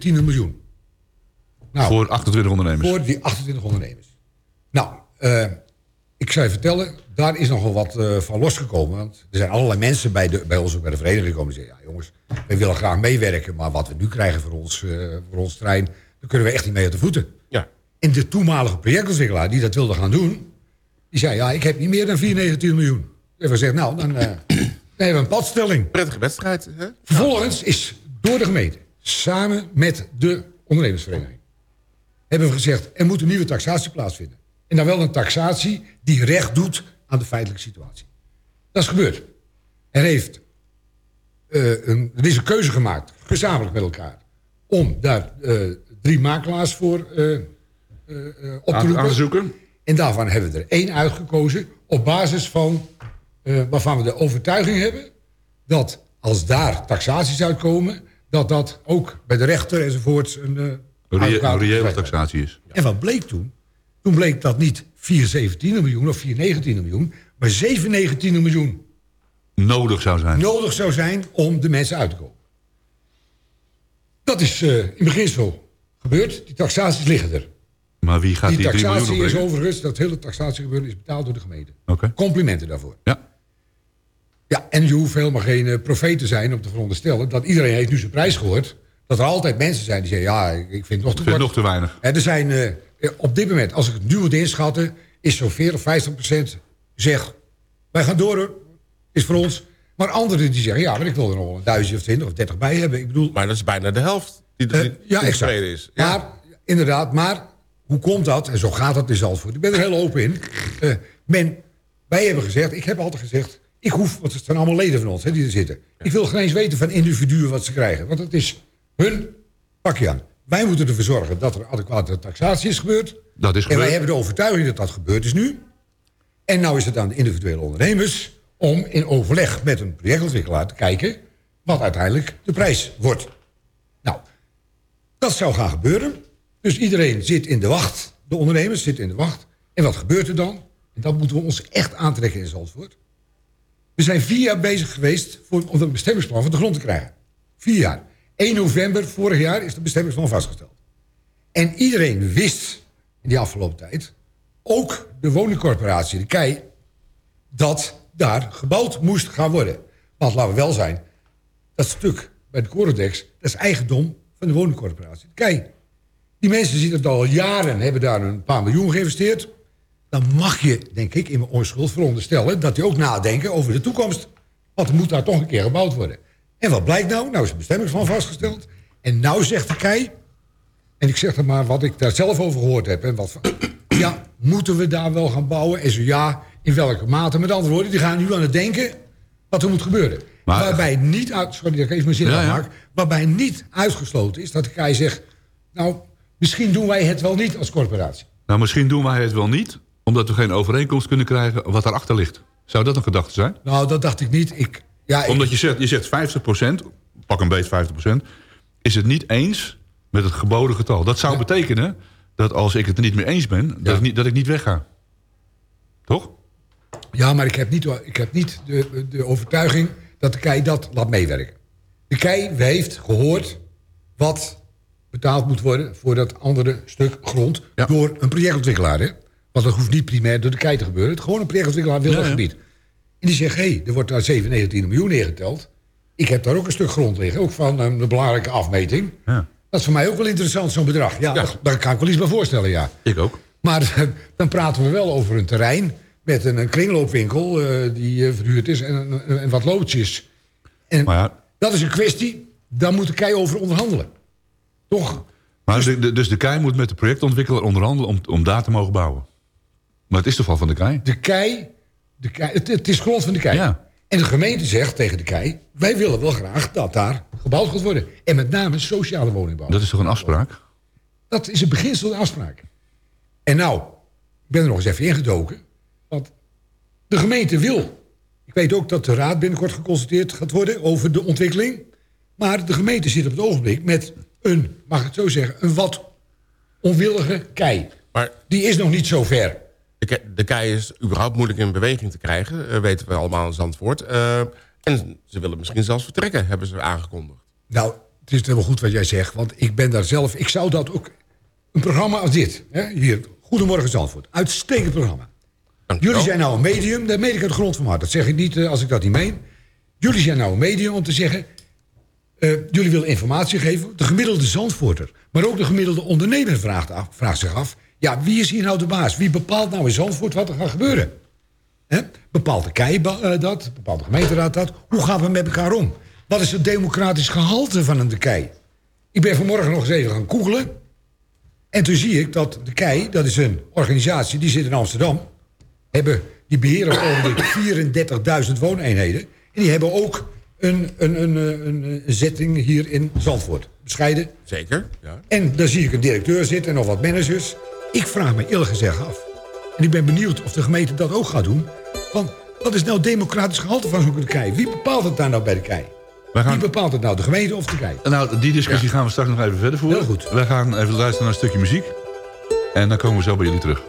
Speaker 10: miljoen. Nou,
Speaker 5: Voor 28 ondernemers.
Speaker 10: voor die 28 ondernemers. Nou, eh, ik zou je vertellen, daar is nogal wat eh, van losgekomen. Want er zijn allerlei mensen bij, de, bij ons ook bij de vereniging gekomen... die zeggen, ja jongens, we willen graag meewerken... maar wat we nu krijgen voor ons, eh, voor ons trein... daar kunnen we echt niet mee uit de voeten.
Speaker 6: Ja.
Speaker 10: En de toenmalige projectontwikkelaar die dat wilde gaan doen... die zei, ja, ik heb niet meer dan 4,19 miljoen. En we zeggen, nou, dan, dan hebben we een padstelling.
Speaker 6: Prettige wedstrijd, hè?
Speaker 10: Vervolgens is door de gemeente, samen met de ondernemersvereniging... hebben we gezegd, er moet een nieuwe taxatie plaatsvinden. En dan wel een taxatie die recht doet aan de feitelijke situatie. Dat is gebeurd. Er, heeft, eh, een, er is een keuze gemaakt, gezamenlijk met elkaar... om daar eh, drie makelaars voor eh, op te roepen.
Speaker 5: aan.
Speaker 10: En daarvan hebben we er één uitgekozen op basis van eh, waarvan we de overtuiging hebben dat als daar taxaties uitkomen, dat dat ook bij de rechter enzovoort een,
Speaker 5: een reële taxatie is.
Speaker 10: En wat bleek toen? Toen bleek dat niet 417 miljoen of 419 miljoen, maar 719 miljoen
Speaker 5: Nodig zou zijn.
Speaker 10: nodig zou zijn om de mensen uit te komen. Dat is eh, in beginsel gebeurd. Die taxaties liggen er.
Speaker 5: Maar wie gaat
Speaker 10: Die
Speaker 5: die 3 miljoen
Speaker 10: taxatie is overigens, dat hele taxatiegebeuren is betaald door de gemeente.
Speaker 5: Oké.
Speaker 10: Complimenten daarvoor.
Speaker 5: Ja.
Speaker 10: Ja, en je hoeft helemaal geen uh, profeet te zijn om te veronderstellen... dat iedereen heeft nu zijn prijs gehoord. Dat er altijd mensen zijn die zeggen... ja, ik vind het nog te
Speaker 5: vind nog weinig.
Speaker 10: En er zijn uh, op dit moment, als ik het nu moet inschatten... is zo'n 40 of 50 procent zeg... wij gaan door hoor, is voor ons. Maar anderen die zeggen... ja, maar ik wil er nog wel een duizend of 20 of 30 bij hebben. Ik bedoel,
Speaker 6: Maar dat is bijna de helft die,
Speaker 10: uh,
Speaker 6: die
Speaker 10: ja, exact.
Speaker 6: tevreden is. Ja.
Speaker 10: Maar, inderdaad, maar hoe komt dat? En zo gaat dat in Zandvoort. Ik ben er heel open in. Eh, men, wij hebben gezegd, ik heb altijd gezegd... ik hoef, want het zijn allemaal leden van ons hè, die er zitten. Ik wil geen eens weten van individuen wat ze krijgen. Want het is hun pakje aan. Wij moeten ervoor zorgen dat er adequate taxatie is gebeurd.
Speaker 5: Dat is
Speaker 10: En wij
Speaker 5: gebeurd.
Speaker 10: hebben de overtuiging dat dat gebeurd is nu. En nou is het aan de individuele ondernemers... om in overleg met een projectontwikkelaar te kijken... wat uiteindelijk de prijs wordt. Nou, dat zou gaan gebeuren. Dus iedereen zit in de wacht. De ondernemers zitten in de wacht. En wat gebeurt er dan? En dat moeten we ons echt aantrekken in Zandvoort. We zijn vier jaar bezig geweest voor, om een bestemmingsplan van de grond te krijgen. Vier jaar. 1 november vorig jaar is de bestemmingsplan vastgesteld. En iedereen wist in die afgelopen tijd... ook de woningcorporatie, de KEI... dat daar gebouwd moest gaan worden. Want laten we wel zijn... dat stuk bij de Corodex... dat is eigendom van de woningcorporatie, de KEI. Die mensen zitten er al jaren... hebben daar een paar miljoen geïnvesteerd... dan mag je, denk ik, in mijn onschuld veronderstellen... dat die ook nadenken over de toekomst. Want er moet daar toch een keer gebouwd worden. En wat blijkt nou? Nou is de bestemmingsplan vastgesteld. En nou zegt de KEI... en ik zeg er maar wat ik daar zelf over gehoord heb... En wat, van- (clears throat) ja, moeten we daar wel gaan bouwen? En zo ja, in welke mate? Met andere woorden, die gaan nu aan het denken... wat er moet gebeuren.
Speaker 5: Maar-
Speaker 10: waarbij niet uit, sorry dat ik even mijn zin
Speaker 5: Ja,
Speaker 10: waarbij niet uitgesloten is dat de KEI zegt... nou, misschien doen wij het wel niet als corporatie.
Speaker 5: Nou, misschien doen wij het wel niet... omdat we geen overeenkomst kunnen krijgen wat daarachter ligt. Zou dat een gedachte zijn?
Speaker 10: Nou, dat dacht ik niet. Ik, ja, ik-
Speaker 5: Omdat je zegt, je zegt 50%, pak een beetje 50%... is het niet eens met het geboden getal. Dat zou betekenen dat als ik het er niet mee eens ben... dat, ik, niet, dat ik niet wegga. Toch?
Speaker 10: Ja, maar ik heb niet, ik heb niet de, de overtuiging dat de KEI dat laat meewerken. De KEI heeft gehoord wat betaald moet worden... voor dat andere stuk grond door een projectontwikkelaar. Hè? Want dat hoeft niet primair door de KEI te gebeuren. Het gewoon een projectontwikkelaar wil
Speaker 5: Ja,
Speaker 10: dat
Speaker 5: ja.
Speaker 10: gebied. En die zegt, hé, hey, er wordt daar 7, 19 miljoen neergeteld. Ik heb daar ook een stuk grond liggen, ook van een, belangrijke afmeting.
Speaker 5: Ja.
Speaker 10: Dat is voor mij ook wel interessant, zo'n bedrag. Ja, Daar, daar kan ik wel iets bij voorstellen, ja.
Speaker 5: Ik ook.
Speaker 10: Maar (laughs) dan praten we wel over een terrein met een, een kringloopwinkel eh, die eh, verhuurd is en, een- en wat loodjes. En
Speaker 5: Maar ja,
Speaker 10: dat is een kwestie, daar moet de KEI over onderhandelen. Toch?
Speaker 5: maar de, de- dus de KEI moet met de projectontwikkelaar onderhandelen... Om, om daar te mogen bouwen. Maar het is toch wel van de KEI?
Speaker 10: De KEI, de KEI het, het is grond van de KEI.
Speaker 5: Ja.
Speaker 10: En de gemeente zegt tegen de KEI... wij willen wel graag dat daar gebouwd gaat worden. En met name sociale woningbouw.
Speaker 5: Dat is toch een afspraak?
Speaker 10: Dat is een beginsel de afspraak. En nou, ik ben er nog eens even ingedoken. Want de gemeente wil. Ik weet ook dat de raad binnenkort geconsulteerd gaat worden over de ontwikkeling. Maar de gemeente zit op het ogenblik met een, mag ik het zo zeggen, een wat onwillige kei.
Speaker 6: Maar
Speaker 10: Die is nog niet zo ver.
Speaker 6: De, ke- de kei is überhaupt moeilijk in beweging te krijgen. eh, weten we allemaal in Zandvoort. Eh, en ze willen misschien zelfs vertrekken, hebben ze aangekondigd.
Speaker 10: Nou, het is helemaal goed wat jij zegt. Want ik ben daar zelf... Ik zou dat ook... Een programma als dit. Hè, hier, Goedemorgen Zandvoort. Uitstekend programma. Jullie zijn nou een medium. Dat meen ik uit de grond van mijn hart. Dat zeg ik niet eh, als ik dat niet meen. Jullie zijn nou een medium om te zeggen... jullie willen informatie geven. De gemiddelde Zandvoorter. Maar ook de gemiddelde ondernemer vraagt, af, vraagt zich af... Ja, wie is hier nou de baas? Wie bepaalt nou in Zandvoort wat er gaat gebeuren? Bepaalt de KEI eh, dat? Bepaalt de gemeenteraad dat? Hoe gaan we met elkaar om? Wat is het democratisch gehalte van een de KEI? Ik ben vanmorgen nog eens even gaan googlen. En toen zie ik dat de KEI, dat is een organisatie... die zit in Amsterdam. Hebben, die beheren ogenblik 34.000 wooneenheden. En die hebben ook een, een, een, een, zitting hier in Zandvoort. Bescheiden.
Speaker 6: Zeker, ja.
Speaker 10: En daar zie ik een directeur zitten en nog wat managers. Ik vraag me eerlijk gezegd af. En ik ben benieuwd of de gemeente dat ook gaat doen. Van, wat is nou democratisch gehalte van zo'n KEI? Wie bepaalt het daar nou bij de KEI?
Speaker 5: Wij gaan-
Speaker 10: Wie bepaalt het nou, de gemeente of de KEI?
Speaker 5: Nou, die discussie gaan we straks nog even verder voeren.
Speaker 10: Heel goed.
Speaker 5: Wij gaan even luisteren naar een stukje muziek. En dan komen we zo bij jullie terug.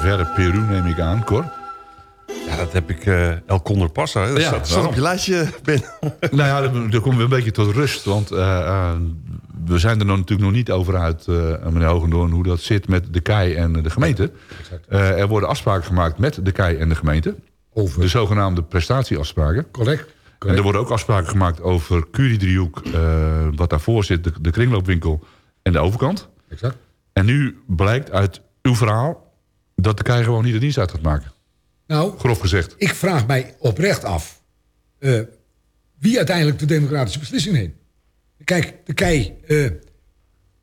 Speaker 5: Verre Peru, neem ik aan, Cor.
Speaker 4: Ja, dat heb ik uh, El Condor Passa. Dat
Speaker 5: Ja,
Speaker 4: staat, op je lijstje, Ben. (laughs)
Speaker 5: Nou ja, dan dan komen we een beetje tot rust. Want eh, eh, we zijn er nog natuurlijk nog niet over uit, meneer Hogendoorn... hoe dat zit met de KEI en de gemeente. Eh, er worden afspraken gemaakt met de KEI en de gemeente.
Speaker 10: Over.
Speaker 5: De zogenaamde prestatieafspraken.
Speaker 10: Correct.
Speaker 5: En er worden ook afspraken gemaakt over Curie-driehoek... eh, wat daarvoor zit, de, de kringloopwinkel en de overkant.
Speaker 10: Exact.
Speaker 5: En nu blijkt uit uw verhaal... dat de KEI gewoon niet de dienst uit gaat maken.
Speaker 10: Nou,
Speaker 5: Grof gezegd.
Speaker 10: ik vraag mij oprecht af... eh, wie uiteindelijk de democratische beslissing neemt. Kijk, de kei... eh,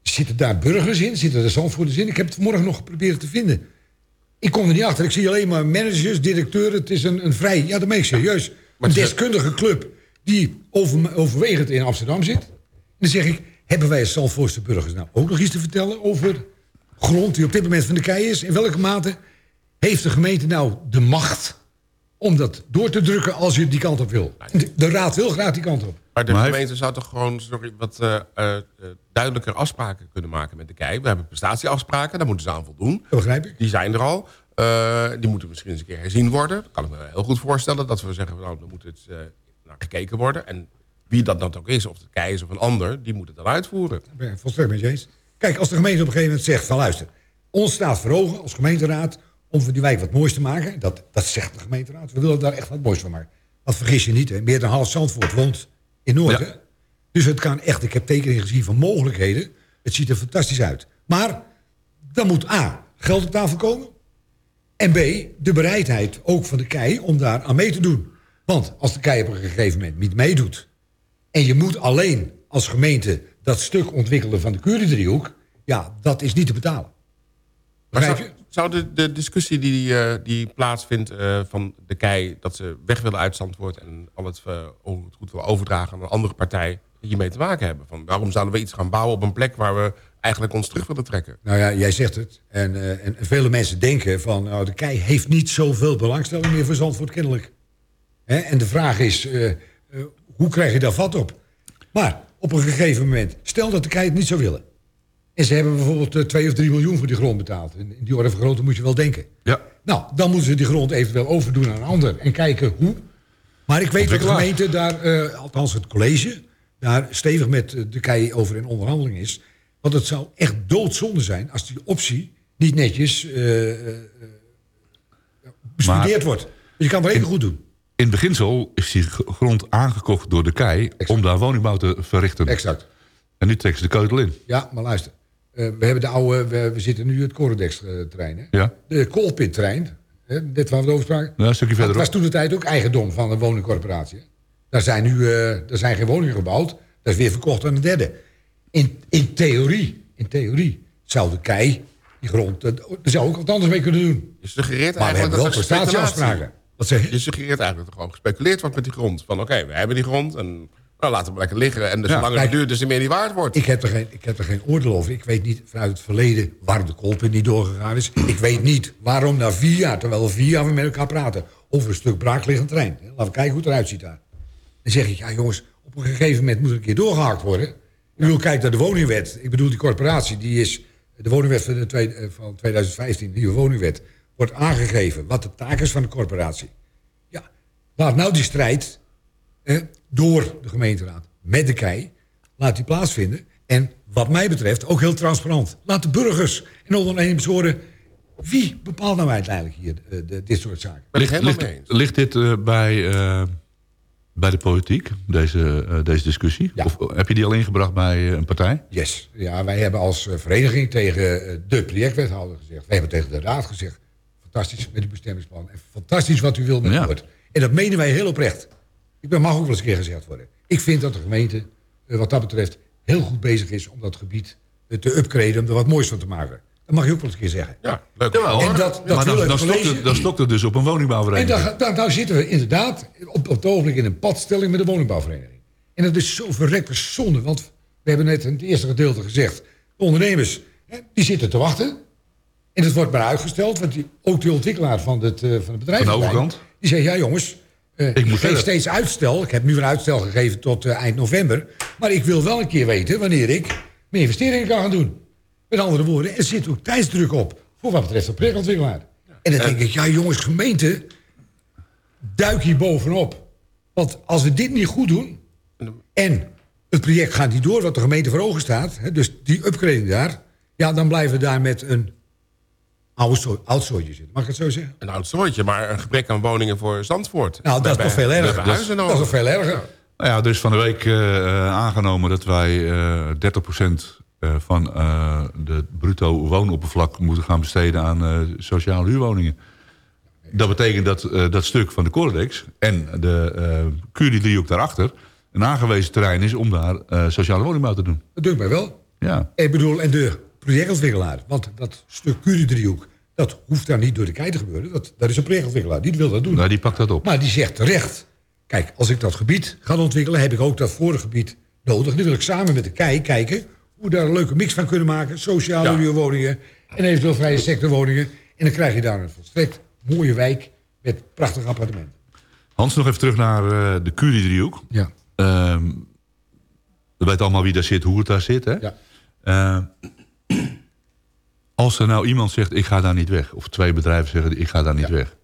Speaker 10: zitten daar burgers in? Zitten er zandvoerders in? Ik heb het vanmorgen nog geprobeerd te vinden. Ik kom er niet achter. Ik zie alleen maar managers, directeuren. Het is een, een vrij... Ja, dat meen ik serieus. Een deskundige club die over, overwegend in Amsterdam zit. En dan zeg ik... Hebben wij als Zandvoortse burgers nou ook nog iets te vertellen... over grond die op dit moment van de kei is? In welke mate heeft de gemeente nou de macht om dat door te drukken als je die kant op wil. De, de raad wil graag die kant op.
Speaker 6: Maar de
Speaker 5: Maar
Speaker 6: gemeente zou toch gewoon sorry, wat eh, eh, duidelijker afspraken kunnen maken met de KEI. We hebben prestatieafspraken, daar moeten ze aan voldoen.
Speaker 10: Dat begrijp ik.
Speaker 6: Die zijn er al. Eh, die moeten misschien eens een keer herzien worden. Dat kan ik me heel goed voorstellen. Dat we zeggen, nou, er moet het naar gekeken worden. En wie dat dan ook is, of de KEI is of een ander, die moet het dan uitvoeren.
Speaker 10: Ik ben volstrekt met je eens. Kijk, als de gemeente op een gegeven moment zegt van luister... ons staat voor ogen als gemeenteraad om voor die wijk wat moois te maken. Dat, dat zegt de gemeenteraad. We willen daar echt wat moois van maken. Want vergis je niet, hè, meer dan half Zandvoort woont in Noord.
Speaker 5: Ja.
Speaker 10: hè? Dus het kan echt, ik heb tekeningen gezien van mogelijkheden. Het ziet er fantastisch uit. Maar dan moet A, geld op tafel komen. En B, de bereidheid ook van de KEI om daar aan mee te doen. Want als de KEI op een gegeven moment niet meedoet... en je moet alleen als gemeente dat stuk ontwikkelen van de Curie-driehoek... ja, dat is niet te betalen.
Speaker 6: Zou, zou de, de discussie die, eh, die plaatsvindt eh, van de KEI... dat ze weg willen uit Zandvoort en al het, eh, het goed willen overdragen aan een andere partij... hiermee te maken hebben? Van, waarom zouden we iets gaan bouwen op een plek waar we eigenlijk ons terug willen trekken?
Speaker 10: Nou ja, jij zegt het. En, en, vele mensen denken van... Nou, de KEI heeft niet zoveel belangstelling meer voor Zandvoort kennelijk. Hè? En de vraag is, hoe krijg je daar vat op? Maar op een gegeven moment, stel dat de KEI het niet zou willen... en ze hebben bijvoorbeeld eh, 2 of 3 miljoen voor die grond betaald... in die orde van grootte moet je wel denken.
Speaker 5: Ja.
Speaker 10: Nou, dan moeten ze die grond eventueel overdoen aan een ander... en kijken hoe. Maar ik weet dat de gemeente daar, eh, althans het college... daar stevig met eh, de KEI over in onderhandeling is... Want het zou echt doodzonde zijn als die optie niet netjes eh, eh, eh, bestudeerd wordt. Dus je kan het één goed doen.
Speaker 5: In beginsel is die grond aangekocht door de KEI... om daar woningbouw te verrichten.
Speaker 10: Exact.
Speaker 5: En nu trekken ze de keutel in.
Speaker 10: Ja, maar luister. Eh, we hebben de oude, we, we zitten nu het Corodex-trein. hè?
Speaker 5: Ja.
Speaker 10: De Colpit-trein, hè, dit waar we het over spraken.
Speaker 5: Nou, een stukje
Speaker 10: Dat
Speaker 5: verderop.
Speaker 10: was toen de tijd ook eigendom van een woningcorporatie. hè. Daar zijn nu eh, daar zijn geen woningen gebouwd. Dat is weer verkocht aan een derde. In, in theorie, in theorie zou de kei die grond... eh, Daar zou ook wat anders mee kunnen doen.
Speaker 6: Je suggereert
Speaker 10: Maar we
Speaker 6: eigenlijk
Speaker 10: hebben wel
Speaker 6: dat
Speaker 10: prestatieafspraken. Wat zeg je?
Speaker 6: Je suggereert eigenlijk dat er gewoon gespeculeerd wordt met die grond. Van oké, we hebben die grond en nou, laten we lekker liggen. En dus
Speaker 10: Ja,
Speaker 6: hoe langer het duurt, dus meer die waard wordt.
Speaker 10: Ik heb, er geen, ik heb er geen oordeel over. Ik weet niet vanuit het verleden waarom de Colpit niet doorgegaan is. Ik weet niet waarom na vier jaar, terwijl we vier jaar we met elkaar praten... over een stuk braakliggend terrein. Laten we kijken hoe het eruit ziet daar. Dan zeg ik, ja jongens, op een gegeven moment moet er een keer doorgehakt worden. Ik bedoel, kijk naar de woningwet. Ik bedoel, die corporatie, die is... De woningwet van, de eh, van 2015, de nieuwe woningwet... wordt aangegeven wat de taak is van de corporatie. Ja, laat nou die strijd eh, door de gemeenteraad met de KEI... laat die plaatsvinden. En wat mij betreft ook heel transparant. Laat de burgers en ondernemers horen... wie bepaalt nou uiteindelijk hier eh, de, dit soort zaken?
Speaker 5: Ligt, dit eh, bij, eh, bij de politiek, deze, eh, deze discussie?
Speaker 10: Ja.
Speaker 5: Of heb je die al ingebracht bij een partij?
Speaker 10: Yes. Ja, wij hebben als vereniging tegen de projectwethouder gezegd... wij hebben tegen de raad gezegd... fantastisch met uw bestemmingsplan... en fantastisch wat u wil met
Speaker 5: Ja.
Speaker 10: het woord. En dat menen wij heel oprecht. Ik ben, mag ook wel eens een keer gezegd worden. Ik vind dat de gemeente, eh, wat dat betreft... heel goed bezig is om dat gebied eh, te upgraden... om er wat moois van te maken. Dat mag je ook wel eens een keer zeggen.
Speaker 6: Ja, leuk.
Speaker 5: Jawel,
Speaker 10: En dat, dat
Speaker 5: maar dan,
Speaker 10: het
Speaker 5: dan, stokt het, dan stokt het dus op een
Speaker 10: En
Speaker 5: woningbouwvereniging.
Speaker 10: daar, daar, daar zitten we inderdaad op, op het ogenblik in een padstelling met de woningbouwvereniging. En dat is zo verrekte zonde, want we hebben net in het eerste gedeelte gezegd... de ondernemers, hè, die zitten te wachten. En het wordt maar uitgesteld, want die, ook de ontwikkelaar van het, eh, van het bedrijf...
Speaker 5: Van de overkant?
Speaker 10: Die zegt, ja jongens, eh,
Speaker 5: Ik moet
Speaker 10: geef steeds uitstel. Ik heb nu een uitstel gegeven tot eh, eind november. Maar ik wil wel een keer weten wanneer ik mijn investeringen kan gaan doen. Met andere woorden, er zit ook tijdsdruk op. Voor wat betreft de projectontwikkelaar. En dan denk ik, ja jongens, gemeente, duik hier bovenop. Want als we dit niet goed doen... en het project gaat niet door wat de gemeente voor ogen staat... Hè, dus die upgrading daar... ja, dan blijven we daar met een oud zooitje zitten. Mag ik het zo zeggen?
Speaker 6: Een oud soortje, maar een gebrek aan woningen voor Zandvoort.
Speaker 10: Nou, dat is nog veel erger. Dat is,
Speaker 6: huizen
Speaker 10: dat is nog
Speaker 6: nodig.
Speaker 10: veel erger.
Speaker 5: Nou ja, er is van de week eh, eh, aangenomen dat wij eh 30% eh, van eh, de bruto woonoppervlak moeten gaan besteden aan eh, sociale huurwoningen. Dat betekent dat eh, dat stuk van de Corredex en de eh Curie-driehoek daarachter een aangewezen terrein is om daar eh, sociale woningbouw te doen.
Speaker 10: Dat doet mij wel.
Speaker 5: Ja.
Speaker 10: Ik bedoel, en de projectontwikkelaar. Want dat stuk Curie-driehoek, dat hoeft daar niet door de kei te gebeuren. Dat, dat is een projectontwikkelaar, die wil dat doen.
Speaker 5: Nou, die pakt dat op.
Speaker 10: Maar die zegt terecht... Kijk, als ik dat gebied ga ontwikkelen... heb ik ook dat vorige gebied nodig. Dan wil ik samen met de kei kijken... hoe we daar een leuke mix van kunnen maken. Sociale
Speaker 6: Ja.
Speaker 10: huurwoningen en eventueel vrije sectorwoningen. En dan krijg je daar een volstrekt mooie wijk... met prachtige appartementen.
Speaker 5: Hans, nog even terug naar eh, de Curie-driehoek.
Speaker 10: Ja.
Speaker 5: Ehm, we weten allemaal wie daar zit, hoe het daar zit. Hè?
Speaker 10: Ja.
Speaker 5: Eh, (clears throat) als er nou iemand zegt, ik ga daar niet weg... of twee bedrijven zeggen, ik ga daar niet weg...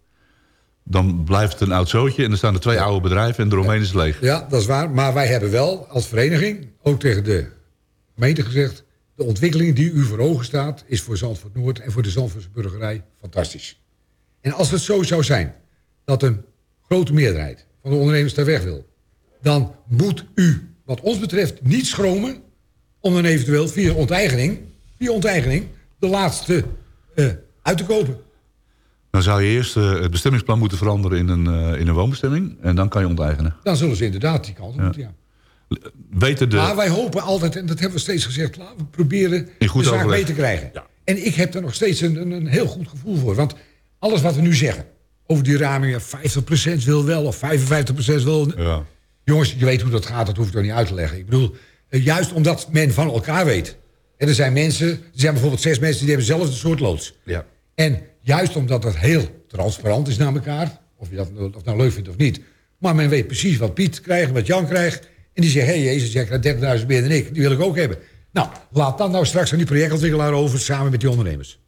Speaker 5: dan blijft het een oud zootje... en er staan er twee oude bedrijven en de Romein is leeg.
Speaker 10: Ja, dat is waar. Maar wij hebben wel als vereniging, ook tegen de gemeente gezegd... de ontwikkeling die u voor ogen staat... is voor Zandvoort Noord en voor de Zandvoortse burgerij fantastisch. En als het zo zou zijn dat een grote meerderheid van de ondernemers daar weg wil... dan moet u, wat ons betreft, niet schromen... om dan eventueel via onteigening, via onteigening de laatste eh, uit te kopen.
Speaker 5: Dan zou je eerst eh, het bestemmingsplan moeten veranderen in een, eh, in een woonbestemming... en dan kan je onteigenen.
Speaker 10: Dan zullen ze inderdaad die kant op moeten, ja.
Speaker 5: Weten de...
Speaker 10: Maar wij hopen altijd, en dat hebben we steeds gezegd... laten we proberen
Speaker 5: In goed
Speaker 10: de zaak
Speaker 5: overleg.
Speaker 10: mee te krijgen. En ik heb daar nog steeds een, een, heel goed gevoel voor. Want alles wat we nu zeggen over die ramingen... 50% wil wel of 55% wil...
Speaker 5: Ja.
Speaker 10: Jongens, je weet hoe dat gaat, dat hoef ik toch niet uit te leggen. Ik bedoel, juist omdat men van elkaar weet. En er zijn mensen, er zijn bijvoorbeeld zes mensen... die hebben zelf een soort loods.
Speaker 5: Ja.
Speaker 10: En juist omdat dat heel transparant is naar elkaar... of je dat of nou leuk vindt of niet... maar men weet precies wat Piet krijgt, wat Jan krijgt... en die zegt, hé hey, Jezus, jij krijgt 30.000 meer dan ik. Die wil ik ook hebben. Nou, laat dan nou straks aan die projectontwikkelaar over... samen met die ondernemers.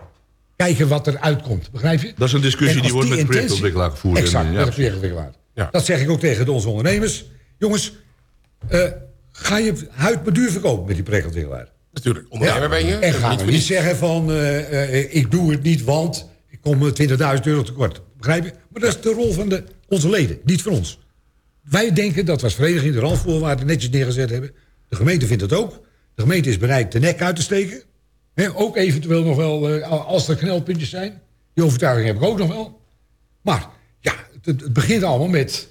Speaker 10: Kijken wat er uitkomt, begrijp je?
Speaker 5: Dat is een discussie die wordt met de projectontwikkelaar gevoerd.
Speaker 10: Exact,
Speaker 5: En, ja,
Speaker 10: met de projectontwikkelaar.
Speaker 6: Ja.
Speaker 10: Dat zeg ik ook tegen onze ondernemers. Jongens, eh, ga je huid maar duur verkopen met die projectontwikkelaar.
Speaker 6: Natuurlijk, ondernemer ben je.
Speaker 10: En gaan
Speaker 6: niet
Speaker 10: niet zeggen van... eh, eh, ik doe het niet, want ik kom eh, 20.000 euro tekort. Begrijp je? Maar dat is de rol van de, onze leden, niet van ons. Wij denken dat we als vereniging de randvoorwaarden netjes neergezet hebben. De gemeente vindt het ook. De gemeente is bereid de nek uit te steken. Ook eventueel nog wel, eh, als er knelpuntjes zijn. Die overtuiging heb ik ook nog wel. Maar ja, het, het begint allemaal met...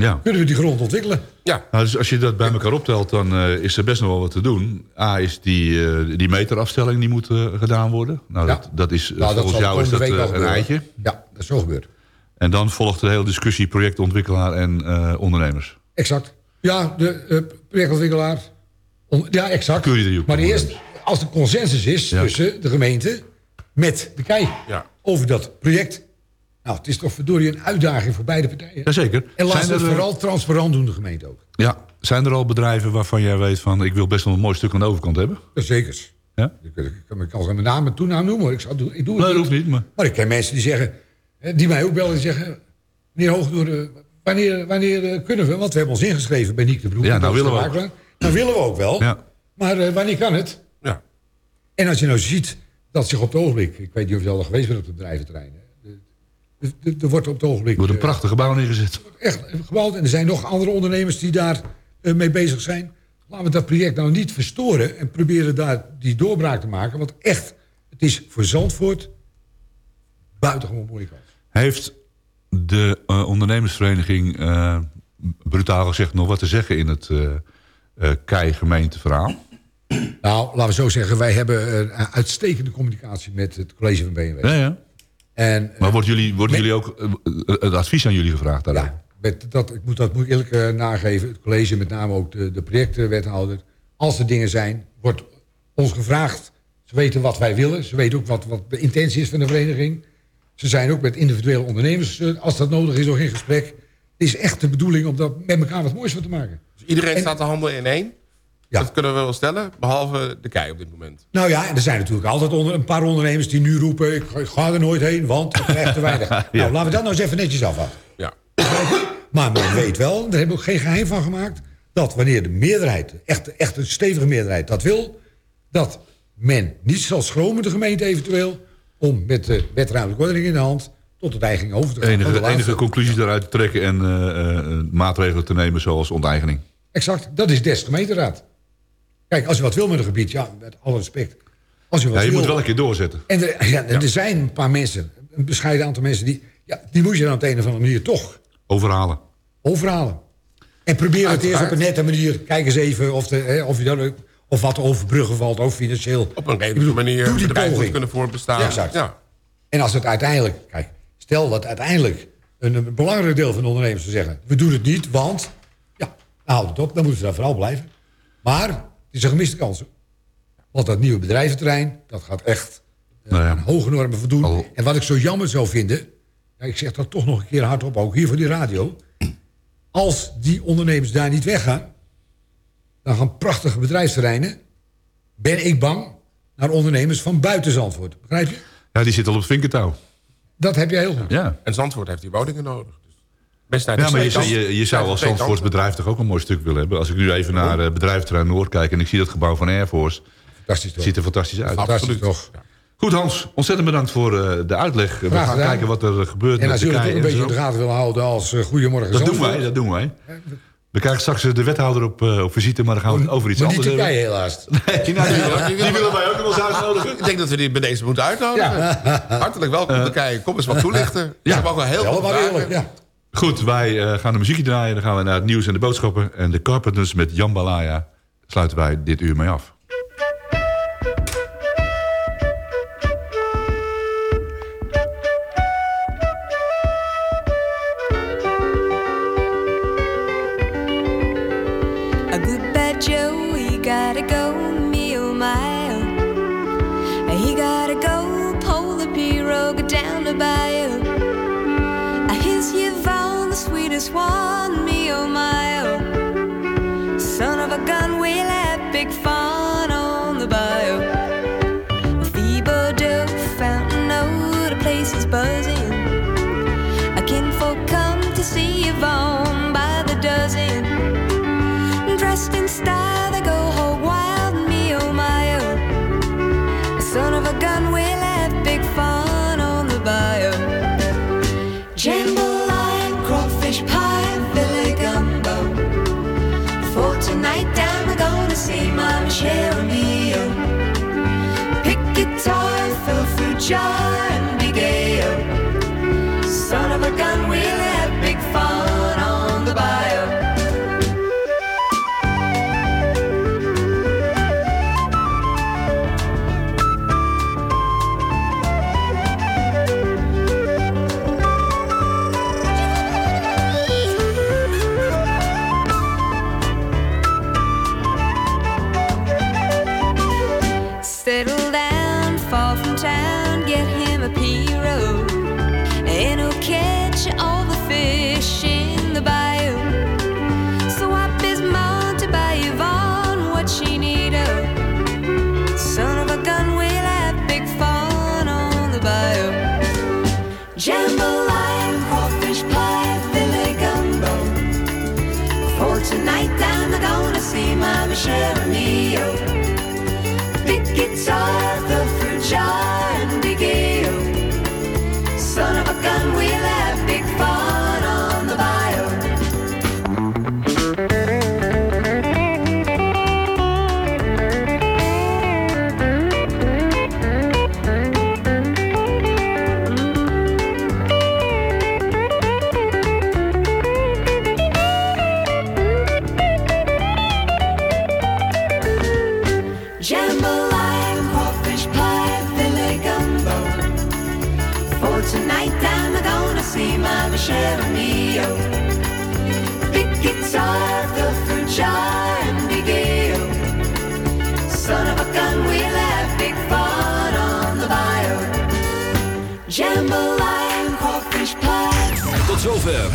Speaker 5: Ja.
Speaker 10: Kunnen we die grond ontwikkelen?
Speaker 6: Ja.
Speaker 5: Nou, dus als je dat bij elkaar optelt, dan eh, is er best nog wel wat te doen. A is die, eh, die meterafstelling die moet eh, gedaan worden. Nou,
Speaker 10: Ja.
Speaker 5: dat, dat is,
Speaker 10: Nou,
Speaker 5: volgens jou is dat een
Speaker 10: gebeuren.
Speaker 5: eitje.
Speaker 10: Ja, dat is zo gebeurd.
Speaker 5: En dan volgt de hele discussie projectontwikkelaar en eh, ondernemers.
Speaker 10: Exact. Ja, de projectontwikkelaar. On- ja, exact. Maar eerst, als er consensus is
Speaker 5: Ja.
Speaker 10: tussen de gemeente met de KEI
Speaker 6: Ja.
Speaker 10: over dat project. Nou, het is toch verdorie een uitdaging voor beide partijen.
Speaker 5: Jazeker.
Speaker 10: En laten
Speaker 5: Zijn
Speaker 10: we het
Speaker 5: er, eh,
Speaker 10: vooral transparant doen, de gemeente ook.
Speaker 5: Ja, zijn er al bedrijven waarvan jij weet van... ik wil best wel een mooi stuk aan de overkant hebben?
Speaker 10: Dat zeker.
Speaker 5: Ja?
Speaker 10: Ik, ik, ik, kan ze mijn naam en toenaam noemen, hoor. Ik, zal, doen- ik doe het
Speaker 5: Nee, dat
Speaker 10: niet.
Speaker 5: hoeft niet, maar...
Speaker 10: Maar ik ken mensen die zeggen, die mij ook bellen en zeggen... meneer Hoogdoor, eh, wanneer, wanneer eh, kunnen we? Want we hebben ons ingeschreven bij Niek de Broek.
Speaker 5: Ja, nou willen we ook.
Speaker 10: Nou willen we ook wel.
Speaker 5: Ja.
Speaker 10: Maar wanneer kan het?
Speaker 6: Ja.
Speaker 10: En als je nou ziet dat zich op het ogenblik... ik weet niet of je al geweest bent op het bedrijventerrein... de- de- er wordt op het ogenblik...
Speaker 5: Er wordt een
Speaker 10: eh,
Speaker 5: prachtig gebouw neergezet.
Speaker 10: echt gebouwd. En er zijn nog andere ondernemers die daar eh, mee bezig zijn. Laten we dat project nou niet verstoren... en proberen daar die doorbraak te maken. Want echt, het is voor Zandvoort... buitengewoon kans.
Speaker 5: Heeft de eh, ondernemersvereniging... eh, brutaal gezegd nog wat te zeggen in het eh, KEI-gemeenteverhaal?
Speaker 10: Nou, laten we zo zeggen... wij hebben eh, uitstekende communicatie met het college van BMW.
Speaker 5: Ja, ja.
Speaker 10: En,
Speaker 5: Maar wordt jullie, worden
Speaker 10: met-
Speaker 5: jullie ook eh, eh, het advies aan jullie gevraagd daarin?
Speaker 10: Ja, met dat, ik moet dat moet ik eerlijk eh, nageven. Het college, met name ook de, de projectwethouder. Als er dingen zijn, wordt ons gevraagd. Ze weten wat wij willen. Ze weten ook wat, wat de intentie is van de vereniging. Ze zijn ook met individuele ondernemers, eh, als dat nodig is, nog in gesprek. Het is echt de bedoeling om daar met elkaar wat moois van te maken.
Speaker 6: Dus iedereen
Speaker 10: En-
Speaker 6: staat de handen in één. Dat kunnen we wel stellen, behalve de kei op dit moment.
Speaker 10: Nou ja, en er zijn natuurlijk altijd onder, een paar ondernemers die nu roepen... ik ga- er nooit heen, want ik krijg te weinig. (laughs) Nou, laten we dat nou eens even netjes afwachten.
Speaker 6: Ja. (coughs)
Speaker 10: Maar men weet wel, daar hebben we ook geen geheim van gemaakt... dat wanneer de meerderheid, echt, echt een stevige meerderheid, dat wil... dat men niet zal schromen, de gemeente eventueel... om met de wetruimelijke ordening in de hand... tot het eigen over te gaan. van de
Speaker 5: Enige, enige conclusies daaruit te trekken en eh, eh, maatregelen te nemen zoals onteigening.
Speaker 10: Exact, dat is des gemeenteraad. Kijk, als je wat wil met een gebied, ja, met alle respect. Als je wat
Speaker 5: Ja, je
Speaker 10: wil,
Speaker 5: moet wel een keer doorzetten.
Speaker 10: En er, ja, er zijn een paar mensen, een bescheiden aantal mensen... die, ja, die moet je dan op de een of andere manier toch
Speaker 5: Overhalen.
Speaker 10: overhalen. En probeer het eerst op een nette manier. Kijk eens even of, de, hè, of, je dan, ook- of wat overbruggen valt, ook financieel.
Speaker 6: Op een redelijke manier
Speaker 10: doe die poging.
Speaker 6: kunnen voortbestaan.
Speaker 10: Ja, exact.
Speaker 6: Ja.
Speaker 10: En als het uiteindelijk... Kijk, stel dat uiteindelijk een, een belangrijk deel van de ondernemers zou zeggen... we doen het niet, want... Ja, dan houdt het op, dan moeten ze daar vooral blijven. Maar is een gemiste kans. Want dat nieuwe bedrijventerrein, dat gaat echt eh,
Speaker 5: Nou ja.
Speaker 10: aan hoge normen voldoen. En wat ik zo jammer zou vinden... Ja, ik zeg dat toch nog een keer hardop, ook hier voor die radio... als die ondernemers daar niet weggaan... dan gaan prachtige bedrijfsterreinen... ben ik bang naar ondernemers van buiten Zandvoort. Begrijp je?
Speaker 5: Ja, die zit al op het vinkertouw.
Speaker 10: Dat heb je heel goed.
Speaker 5: Ja.
Speaker 6: En Zandvoort heeft die woningen nodig. Best naar de
Speaker 5: Ja, maar je, je, zou als
Speaker 6: de
Speaker 5: Zandvoorts bedrijf toch ook een mooi stuk willen hebben. Als ik nu even naar uh, bedrijventerrein Noord kijk en ik zie dat gebouw van Air Force.
Speaker 10: Fantastisch toch?
Speaker 5: Ziet er fantastisch uit.
Speaker 10: Fantastisch toch?
Speaker 5: Goed Hans, ontzettend bedankt voor uh, de uitleg. We
Speaker 10: Graag
Speaker 5: gaan
Speaker 10: gedaan.
Speaker 5: kijken wat er gebeurt
Speaker 10: En
Speaker 5: met
Speaker 10: als jullie het ook
Speaker 5: Turkije
Speaker 10: een beetje in de gaten willen houden als uh, Goedemorgen
Speaker 5: Dat doen wij, dat doen wij. We krijgen straks eh, de wethouder op, uh, op visite, maar dan gaan we het over iets
Speaker 10: Maar niet
Speaker 5: anders
Speaker 10: Turkije
Speaker 5: hebben.
Speaker 10: helaas. (laughs)
Speaker 5: Nee, nou, die, die willen wij ook nog eens uitnodigen.
Speaker 6: Ik denk dat we die bij deze moeten uitnodigen. Hartelijk welkom Turkije. Kom eens wat toelichten.
Speaker 5: ja.
Speaker 6: Ik heb ook wel heel
Speaker 10: Ja,
Speaker 6: veel vragen.
Speaker 5: Goed, wij eh, gaan de muziekje draaien. Dan gaan we naar het nieuws en de boodschappen. En de Carpenters met Jan Balaya sluiten wij dit uur mee af.
Speaker 11: this one
Speaker 2: shine.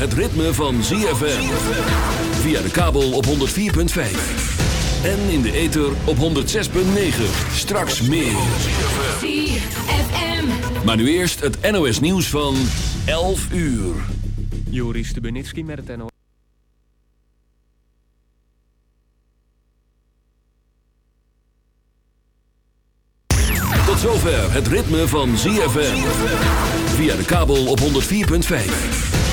Speaker 2: Het ritme van ZFM. Via de kabel op 104.5. En in de ether op 106.9. Straks meer.
Speaker 12: ZFM.
Speaker 2: Maar nu eerst het NOS nieuws van 11 uur.
Speaker 13: Joris Stubenitski met het NOS.
Speaker 2: Tot zover het ritme van ZFM. Via de kabel op 104.5.